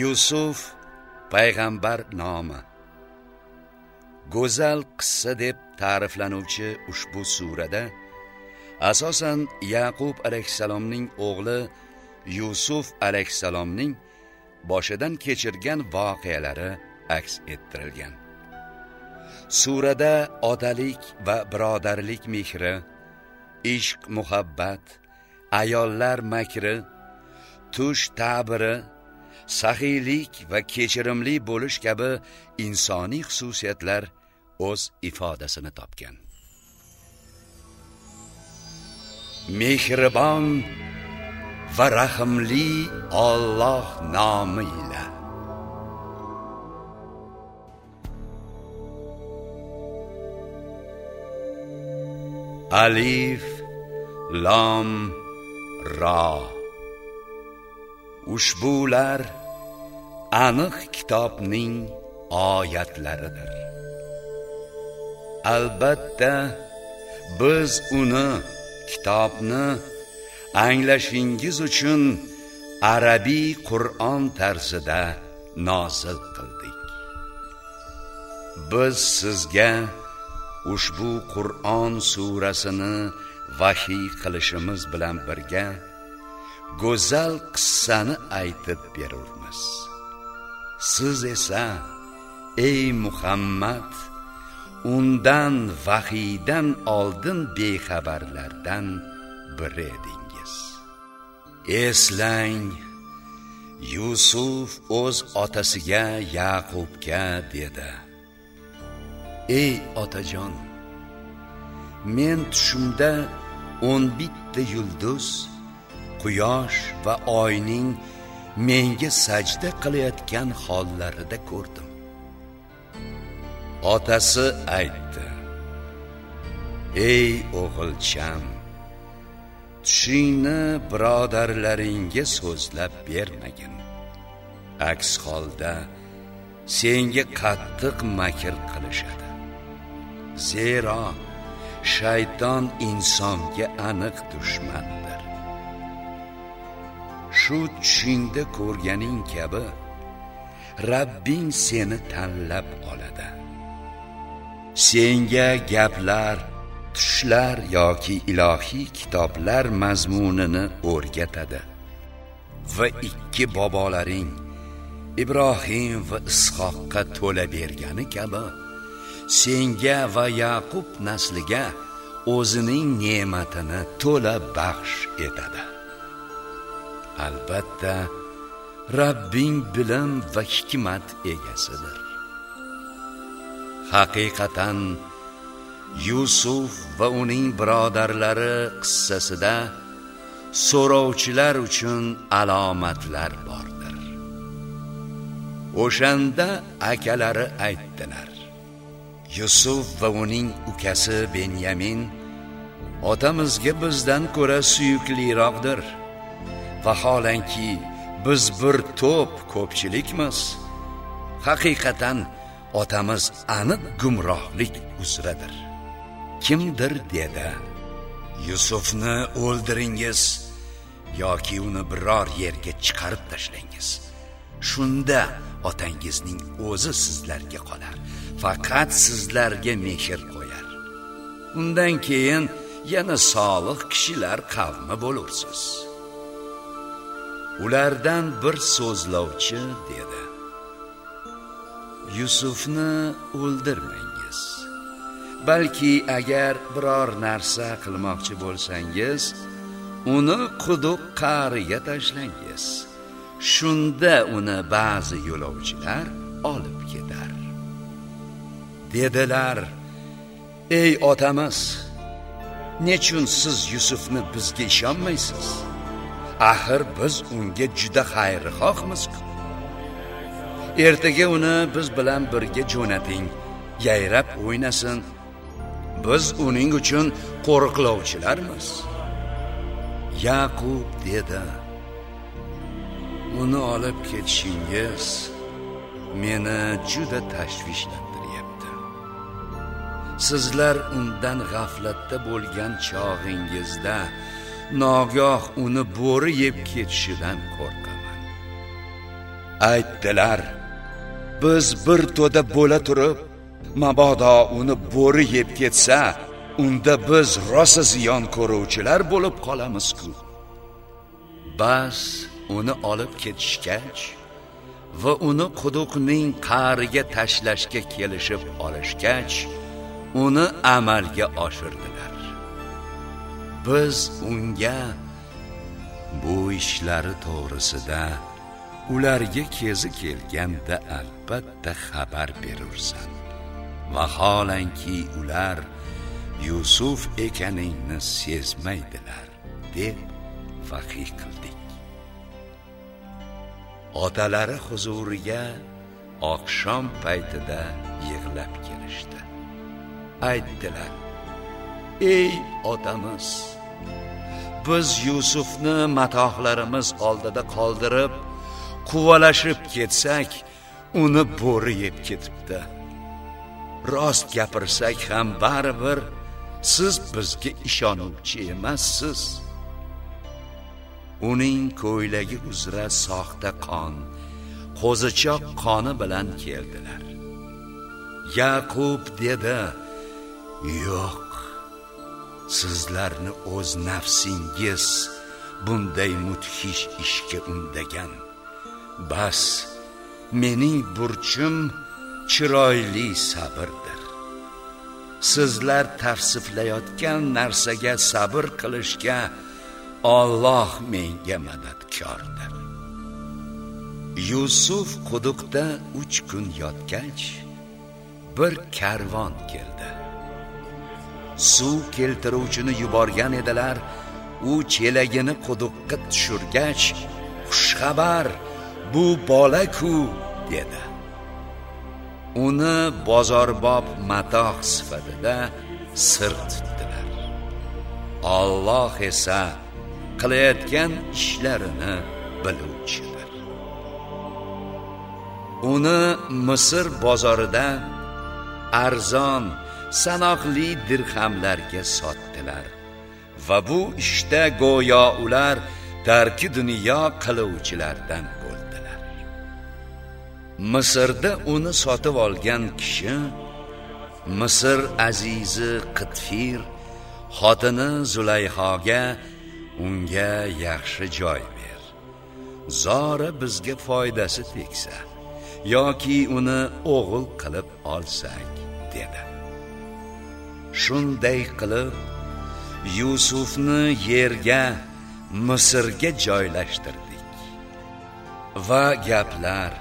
[SPEAKER 1] Yusuf payg'ambar nomi go'zal qissa deb ta'riflanuvchi ushbu surada asosan Yaqub alayhisalomning o'g'li Yusuf alayhisalomning boshidan kechirgan voqealari aks ettirilgan. Surada otalik va birodarlik mehri, ishq muhabbat, ayollar makri, tush ta'biri, saxiylik va kechirimli bo'lish kabi insoniy xususiyatlar o'z ifodasini topgan. Mehribon va rahimli Alloh nomi alif lam ra. Ushbular aniq kitobning oyatlaridir. Albatta biz uni kitobni anglashingiz uchun arabiy qur'on tarzida nozil qildik. Biz sizga ushbu Qur'on surasini vahiy qilishimiz bilan birga go'zal qissani aytib berurmiz. Siz esa ey Muhammad undan vahiydan oldin bexabarlardan biri edingiz. Eslang Yusuf o'z otasiga Yaqubga dedi: ey otajon men tushimda 11 ta yulduz quyosh va oyning menga sajda qilayotgan hollarida ko'rdim. Otasi aytdi ey o'g'ilcham tushingni birodarlaringga so'zlab bermagin. Aks holda senga qattiq makr qilishadi. Zero shayton insonga aniq dushmandir. Shu tushingda ko'rganing kabi Rabbing seni tanlab oladi. Senga gaplar tushlar yoki ilohiy kitoblar mazmunini o'rgatadi. Va ikki bobolaring ibrohim va ishoqqa to'la bergani kabi senga va yaqub nasliga o'zining ne'matini to'la baxsh etadi. Albatta Rabbing bilim va hikmat egasidir. Haqiqatan Yusuf va uning birodarlari qissasida so'rovchilar uchun alomatlar bordir. O'shanda akalari aytdilar yusuf va uning ukasi benyamin otamizga bizdan ko'ra suyukliroqdir. Vaholanki biz bir to'p ko'pchilikmiz. Haqiqatan otamiz aniq gumrohlik uzradir. Kimdir? dedi. Yusufni o'ldiringiz yoki uni biror yerga chiqarib tashlangiz. Shunda otangizning o'zi sizlarga qolar. Faqat sizlarga mehr qo'yar. Undan keyin yana solih kishilar qavmi bo'lursiz. Ulardan bir so'zlovchi dedi. Yusufni o'ldirmangiz. Balki agar biror narsa qilmoqchi bo'lsangiz uni quduq qa'riga tashlangiz. Shunda uni ba'zi yo'lovchilar olib ketar dedilar ey otamiz nechun siz yusufni bizga ishonmaysiz? Axir biz unga juda xayrixohmiz-ku ertaga uni biz bilan birga jo'nating yayrab o'ynasin. Biz uning uchun qo'riqlovchilarmiz. Yaqub dedi uni olib ketishingiz meni juda tashvishlantiryapti sizlar undan g'aflatda bo'lgan chog'ingizda nogoh uni bo'ri yeb ketishidan qo'rqaman. Aytdilar biz bir to'da bo'la turib mabodo uni bo'ri yeb ketsa unda biz rosa ziyon ko'ruvchilar bo'lib qolamiz-ku. Bas uni olib ketishgach va uni quduqning qa'riga tashlashga kelishib olishgach uni amalga oshirdilar. Biz unga bu ishlari to'g'risida ularga kezi kelganda albatta xabar berursan. Vaholanki ular yusuf ekaningni sezmaydilar deb vahiy qildik. Otalari huzuriga oqshom paytida yig'lab kelishdi. Aytdilar. Ey otamiz biz yusufni matohlarimiz oldida qoldirib quvalashib ketsak uni bo'ri yeb ketibdi. Rost gapirsak ham baribir siz bizga ishonuvchi emassiz. Uning ko'ylagi uzra soxta qon qo'zichoq qoni bilan keldilar. Yaqub dedi yo'q. Sizlarni o'z nafsingiz bunday mudhish ishga undagan. Bas mening burchim chiroyli sabrdir. Sizlar tavsiflayotgan narsaga sabr qilishga Alloh menga madadkordir. Yusuf quduqda 3 kun yotgach bir karvon keldi. Suv keltiruvchini yuborgan edilar. U chelagini quduqqa tushirgach xushxabar bu bola-ku dedi. Uni bozorbob matoh sifatida sir tutdilar. Alloh esa qilayotgan ishlarini biluvchidir. Uni misr bozorida arzon sanoqli dirhamlarga sotdilar. Va bu ishda go'yo ular tarki dunyo qiluvchilardan bo'ldilar. Misrda uni sotib olgan kishi misr azizi qitfir xotini zulayhoga unga yaxshi joy ber. Zora bizga foydasi tegsa yoki uni o'g'il qilib olsak dedi. Shunday qilib yusufni yerga misrga joylashtirdik. Va gaplar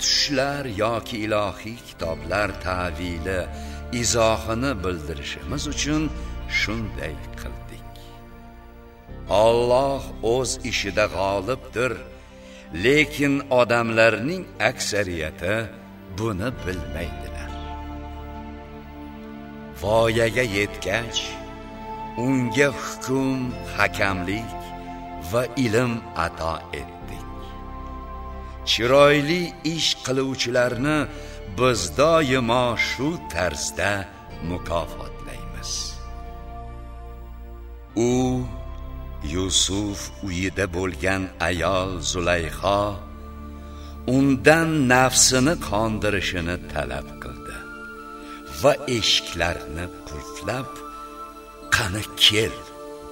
[SPEAKER 1] tushlar yoki ilohiy kitoblar tavili izohini bildirishimiz uchun shunday qildik. Alloh o'z ishida g'olibdir lekin odamlarning aksariyati buni bilmaydi. Voyaga yetgach unga hukm hakamlik va ilm ato etdik. Chiroyli ish qiluvchilarni biz doimo shu tarzda mukofotlaymiz. U yusuf uyida bo'lgan ayol zulayho undan nafsini qondirishini talab qildi. Va eshiklarni qulflab qani kel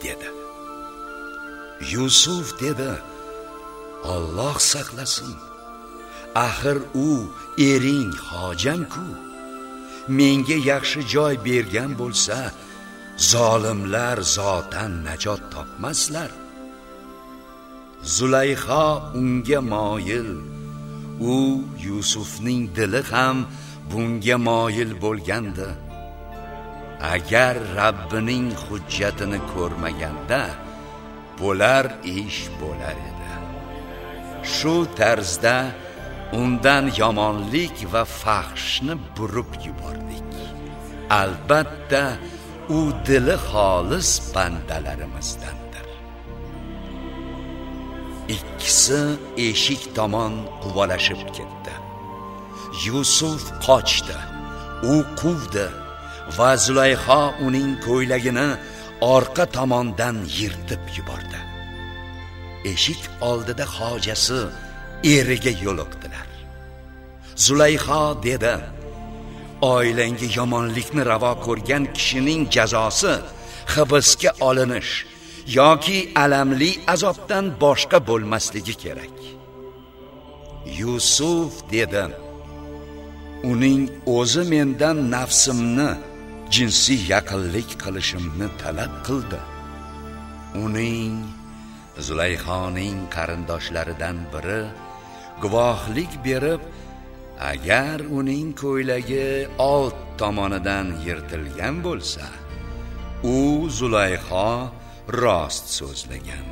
[SPEAKER 1] dedi. Yusuf dedi Alloh saqlasin. Axir u ering hojam-ku menga yaxshi joy bergan bo'lsa zolimlar zotan najot topmaslar. Zulayho unga moyil u yusufning dili ham bunga moyil bo'lgandi agar rabbining hujjatini ko'rmaganda bo'lar ish bo'lar edi. Shu tarzda undan yomonlik va fahshni burib yubordik. Albatta u dili xolis bandalarimizdandir. Ikkisi eshik tomon quvalashib ketdi. Yusuf qochdi. U quvdi va zulayho uning ko'ylagini orqa tomondan yirtib yubordi. Eshik oldida hojasi eriga yo'liqdilar zulayho dedi oilangga yomonlikni ravo ko'rgan kishining jazosi hibsga olinish yoki alamli azobdan boshqa bo'lmasligi kerak. Yusuf dedi uning o'zi mendan nafsimni jinsiy yaqinlik qilishimni talab qildi. Uning zulayxoning qarindoshlaridan biri guvohlik berib agar uning ko'ylagi old tomonidan yirtilgan bo'lsa u zulayxo rost so'zlagan.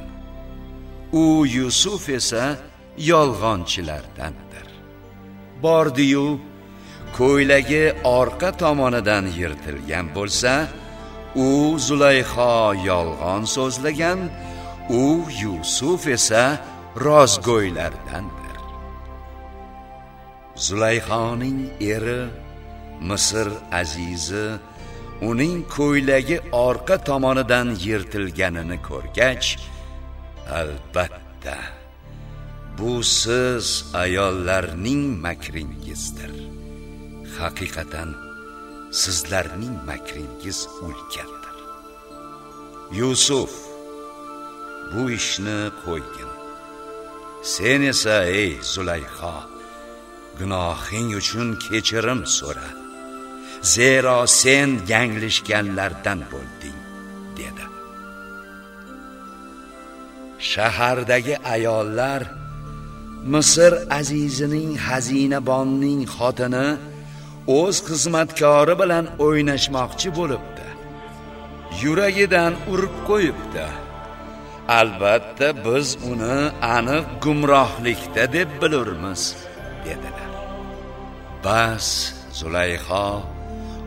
[SPEAKER 1] U yusuf esa yolg'onchilardandir. Bordiyu ko'ylagi orqa tomonidan yirtilgan bo'lsa u zulayxo yolg'on so'zlagan u yusuf esa rozgo'ylardandir. Zulayhoning eri misr azizi uning ko'ylagi orqa tomonidan yirtilganini ko'rgach albatta bu siz ayollarning makringizdir. Haqiqatan sizlarning makringiz ulkandir. Yusuf bu ishni qo'ygin. Sen esa ey zulayho gunohing uchun kechirim so'ra. Zero sen yanglishganlardan bo'lding dedi. Shahardagi ayollar misr azizining xazinabonning xotini o'z xizmatkori bilan o'ynashmoqchi bo'libdi. Yuragidan urib qo'yibdi. Albatta biz uni aniq gumrohlikda deb bilurmiz dedilar. Bas zulayho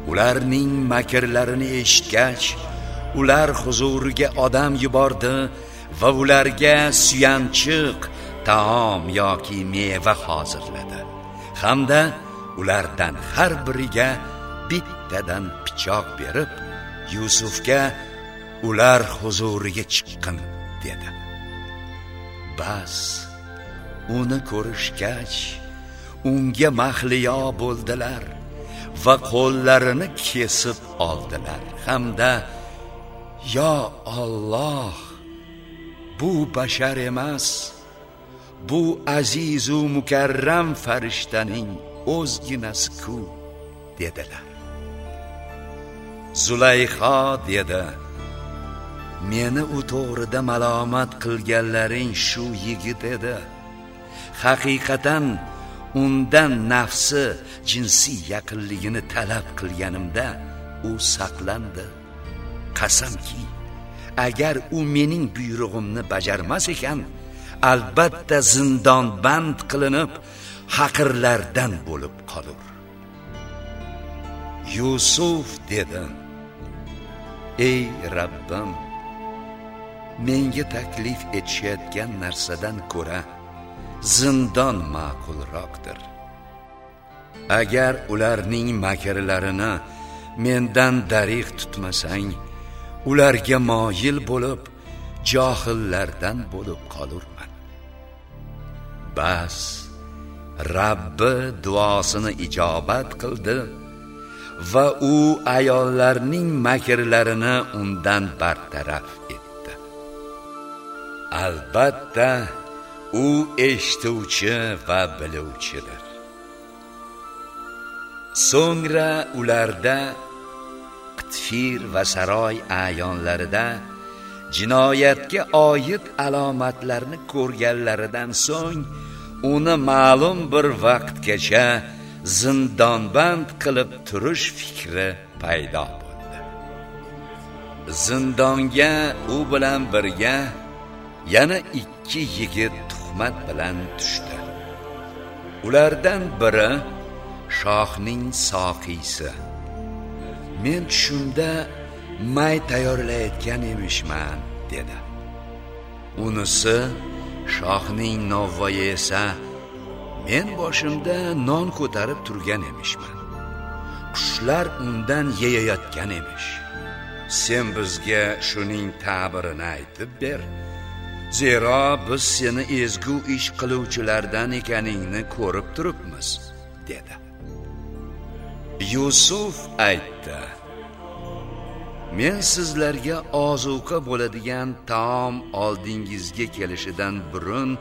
[SPEAKER 1] ularning makrlarini eshitgach ular huzuriga odam yubordi va ularga suyanchiq taom yoki meva hozirladi. Hamda ulardan har biriga bittadan pichoq berib yusufga ular huzuriga chiqqin dedi. Bas uni ko'rishgach unga mahliyo bo'ldilar va qo'llarini kesib oldilar. Hamda yo Alloh bu bashar emas bu azizu mukarram farishtaning o'zginasi-ku dedilar. Zulayho dedi meni u to'g'rida malomat qilganlaring shu yigit edi. Haqiqatan undan nafsi jinsiy yaqinligini talab qilganimda u saqlandi. Qasamki agar u mening buyrug'imni bajarmas ekan albatta zindonband qilinib haqirlardan bo'lib qolur. Yusuf dedi ey rabbim menga taklif etishayotgan narsadan ko'ra zindon ma'qulroqdir. Agar ularning makrlarini mendan darig' tutmasang ularga moyil bo'lib johillardan bo'lib qolurman. Bas rabbi duosini ijobat qildi va u ayollarning makrlarini undan bartaraf etdi. Albatta u eshituvchi va biluvchidir. So'ngra ularda qitfir va saroy ayonlarida jinoyatga oid alomatlarni ko'rganlaridan so'ng uni ma'lum bir vaqtgacha zindonband qilib turish fikri paydo bo'ldi. Zindonga u bilan birga yana ikki yigit tuhmat bilan tushdi. Ulardan biri shohning soqiysi. Men tushimda may tayyorlayotgan emishman dedi. Unisi shohning novvoyi esa men boshimda non ko'tarib turgan emishman. Qushlar undan yeyayotgan emish. Sen bizga shuning ta'birini aytib ber. Zero biz seni ezgu ish qiluvchilardan ekaningni ko'rib turibmiz dedi. Yusuf aytdi. Men sizlarga ozuqa bo'ladigan taom oldingizga kelishidan burun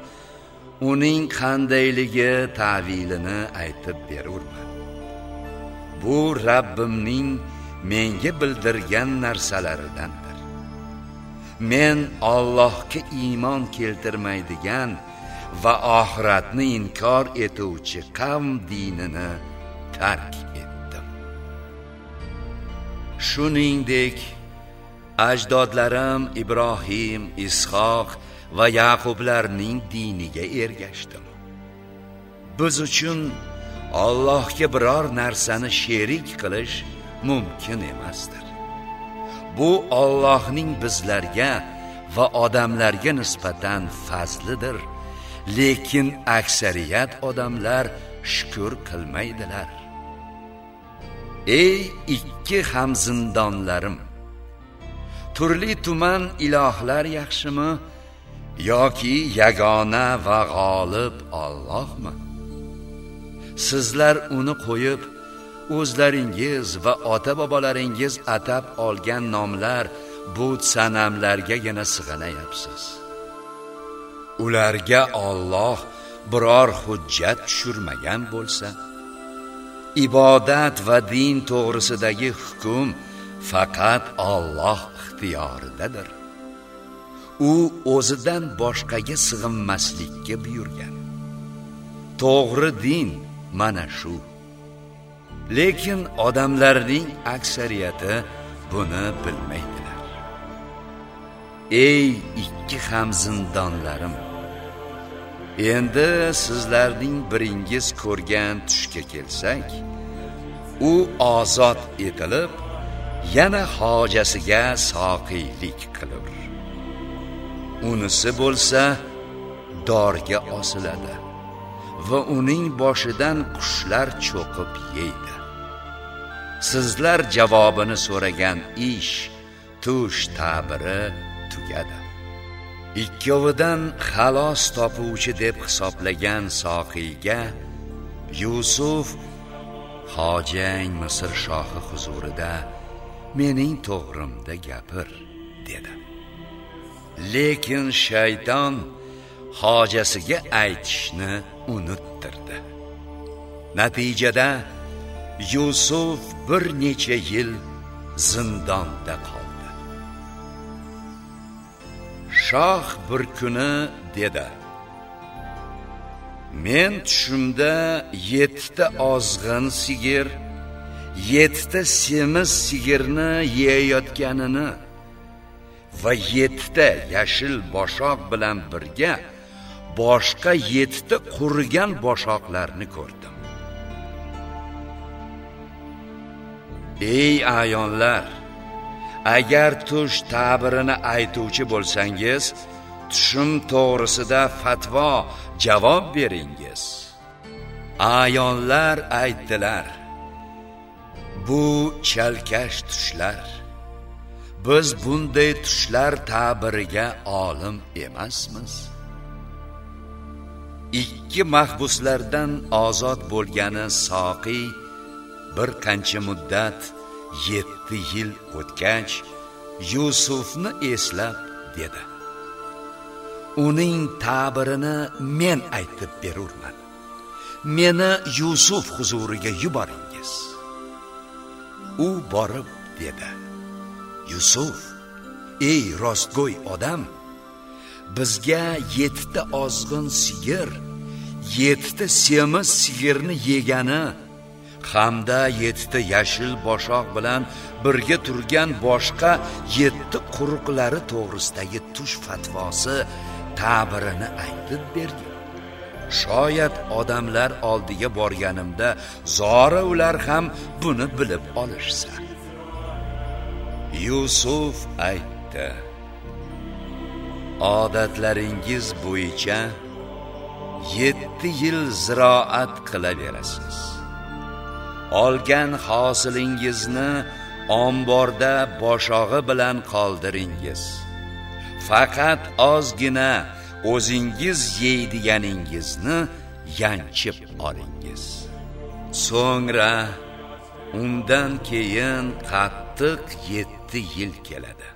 [SPEAKER 1] uning qandayligi ta'vilini aytib berurman. Bu rabbimning menga bildirgan narsalaridandir. Men Allohga iymon keltirmaydigan va oxiratni inkor etuvchi qavm dinini tark etdim shuningdek ajdodlarim ibrohim ishoq va yaqublarning diniga ergashdim. Biz uchun Allohga biror narsani sherik qilish mumkin emasdir. Bu Allohning bizlarga va odamlarga nisbatan fazlidir. Lekin aksariyat odamlar shukr qilmaydilar. Ey ikki hamzindonlarim turli tuman ilohlar yaxshimi yoki yagona va g'olib Allohmi? Sizlar uni qo'yib o'zlaringiz va ota bobolaringiz atab olgan nomlar but sanamlargagina sig'inayapsiz. Ularga Alloh biror hujjat tushurmagan bo'lsa ibodat va din to'g'risidagi hukm faqat Alloh ixtiyoridadir. U o'zidan boshqaga sig'inmaslikka buyurgan. To'g'ri din mana shu. Lekin odamlarning aksariyati buni bilmaydilar. Ey ikki ham zindonlarim endi sizlarning biringiz ko'rgan tushga kelsak u ozod etilib yana hojasiga soqiylik qilur. Unisi bo'lsa dorga osiladi va uning boshidan qushlar cho'qib yeydi. Sizlar javobini so'ragan ish tush ta'biri tugadi. Ikkovidan xalos topuvchi deb hisoblagan soqiyga yusuf hojang misr shohi huzurida mening to'g'rimda gapir dedi. Lekin shayton hojasiga aytishni unuttirdi. Natijada yusuf bir necha yil zindonda qoldi. Shoh bir kuni dedi. Men tushimda yettita ozg'in sigir yettita semiz sigirni yeyayotganini va yettita yashil boshoq bilan birga boshqa yettita qurigan boshoqlarni ko'rdim. Ey ayonlar agar tush ta'birini aytuvchi bo'lsangiz tushim to'g'risida fatvo javob beringiz. Ayonlar aytdilar bu chalkash tushlar. Biz bunday tushlar ta'biriga olim emasmiz. Ikki mahbuslardan ozod bo'lgani soqiy bir qancha muddat yetti yil o'tgach yusufni eslab dedi. Uning ta'birini men aytib berurman. Meni yusuf huzuriga yuboringiz. U borib dedi. Yusuf ey rostgo'y odam bizga yettita ozg'in sigir yettita semiz sigirni yegani hamda yettita yashil boshoq bilan birga turgan boshqa yetti quruqlari to'g'risidagi tush fatvosi ta'birini aytib berdi. Shoyat odamlar oldiga borganimda zora ular ham buni bilib olishsa. Yusuf aytdi odatlaringiz bo'yicha yetti yil ziroat qilaverasiz. Olgan hosilingizni omborda boshog'i bilan qoldiringiz. Faqat ozgina o'zingiz yeydiganingizni yanchib olingiz. So'ngra undan keyin qattiq yetti yil keladi.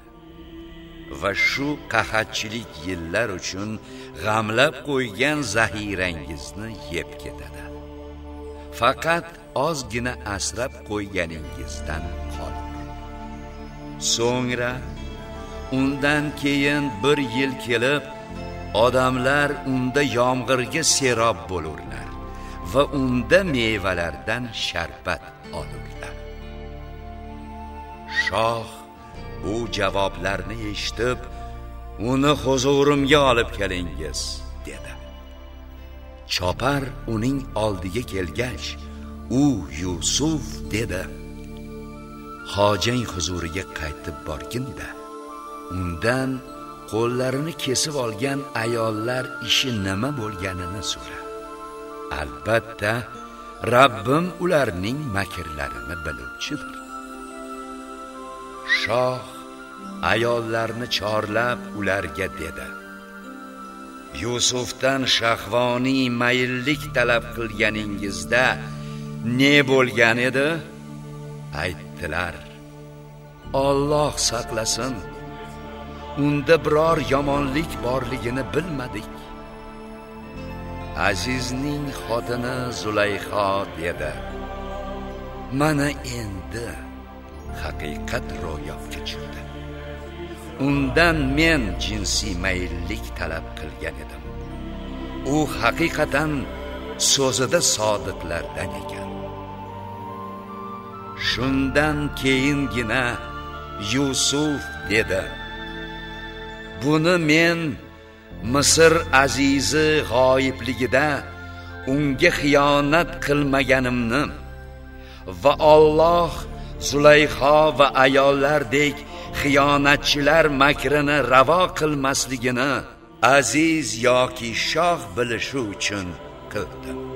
[SPEAKER 1] Va shu qahatchilik yillar uchun g'amlab qo'ygan zahirangizni yeb ketadi. Faqat ozgina asrab qo'yganingizdan qolur so'ngra undan keyin bir yil kelib odamlar unda yomg'irga serob bo'lurlar va unda mevalardan sharbat olurlar. Shoh bu javoblarni eshitib uni huzurimga olib kelingiz dedi. Chopar uning oldiga kelgach u yusuf dedi hojang huzuriga qaytib borginda undan qo'llarini kesib olgan ayollar ishi nima bo'lganini so'ra albatta Rabbim ularning makrlarini biluvchidir. Shoh ayollarni chorlab ularga dedi yusufdan shahvoniy mayillik talab qilganingizda ne bo'lgan edi? Aytdilar. Alloh saqlasin. Unda biror yomonlik borligini bilmadik. Azizning xotini zulayho dedi. Mana endi haqiqat ro'yobga chiqdi. Undan men jinsiy mayillik talab qilgan edim. U haqiqatan so'zida sodiqlardan ekan. Shundan keyingina yusuf dedi buni men misr azizi g'oyibligida unga xiyonat qilmaganimni va Alloh Zulayho va ayollardek xiyonatchilar makrini ravo qilmasligini aziz yoki shoh bilishi uchun qildim.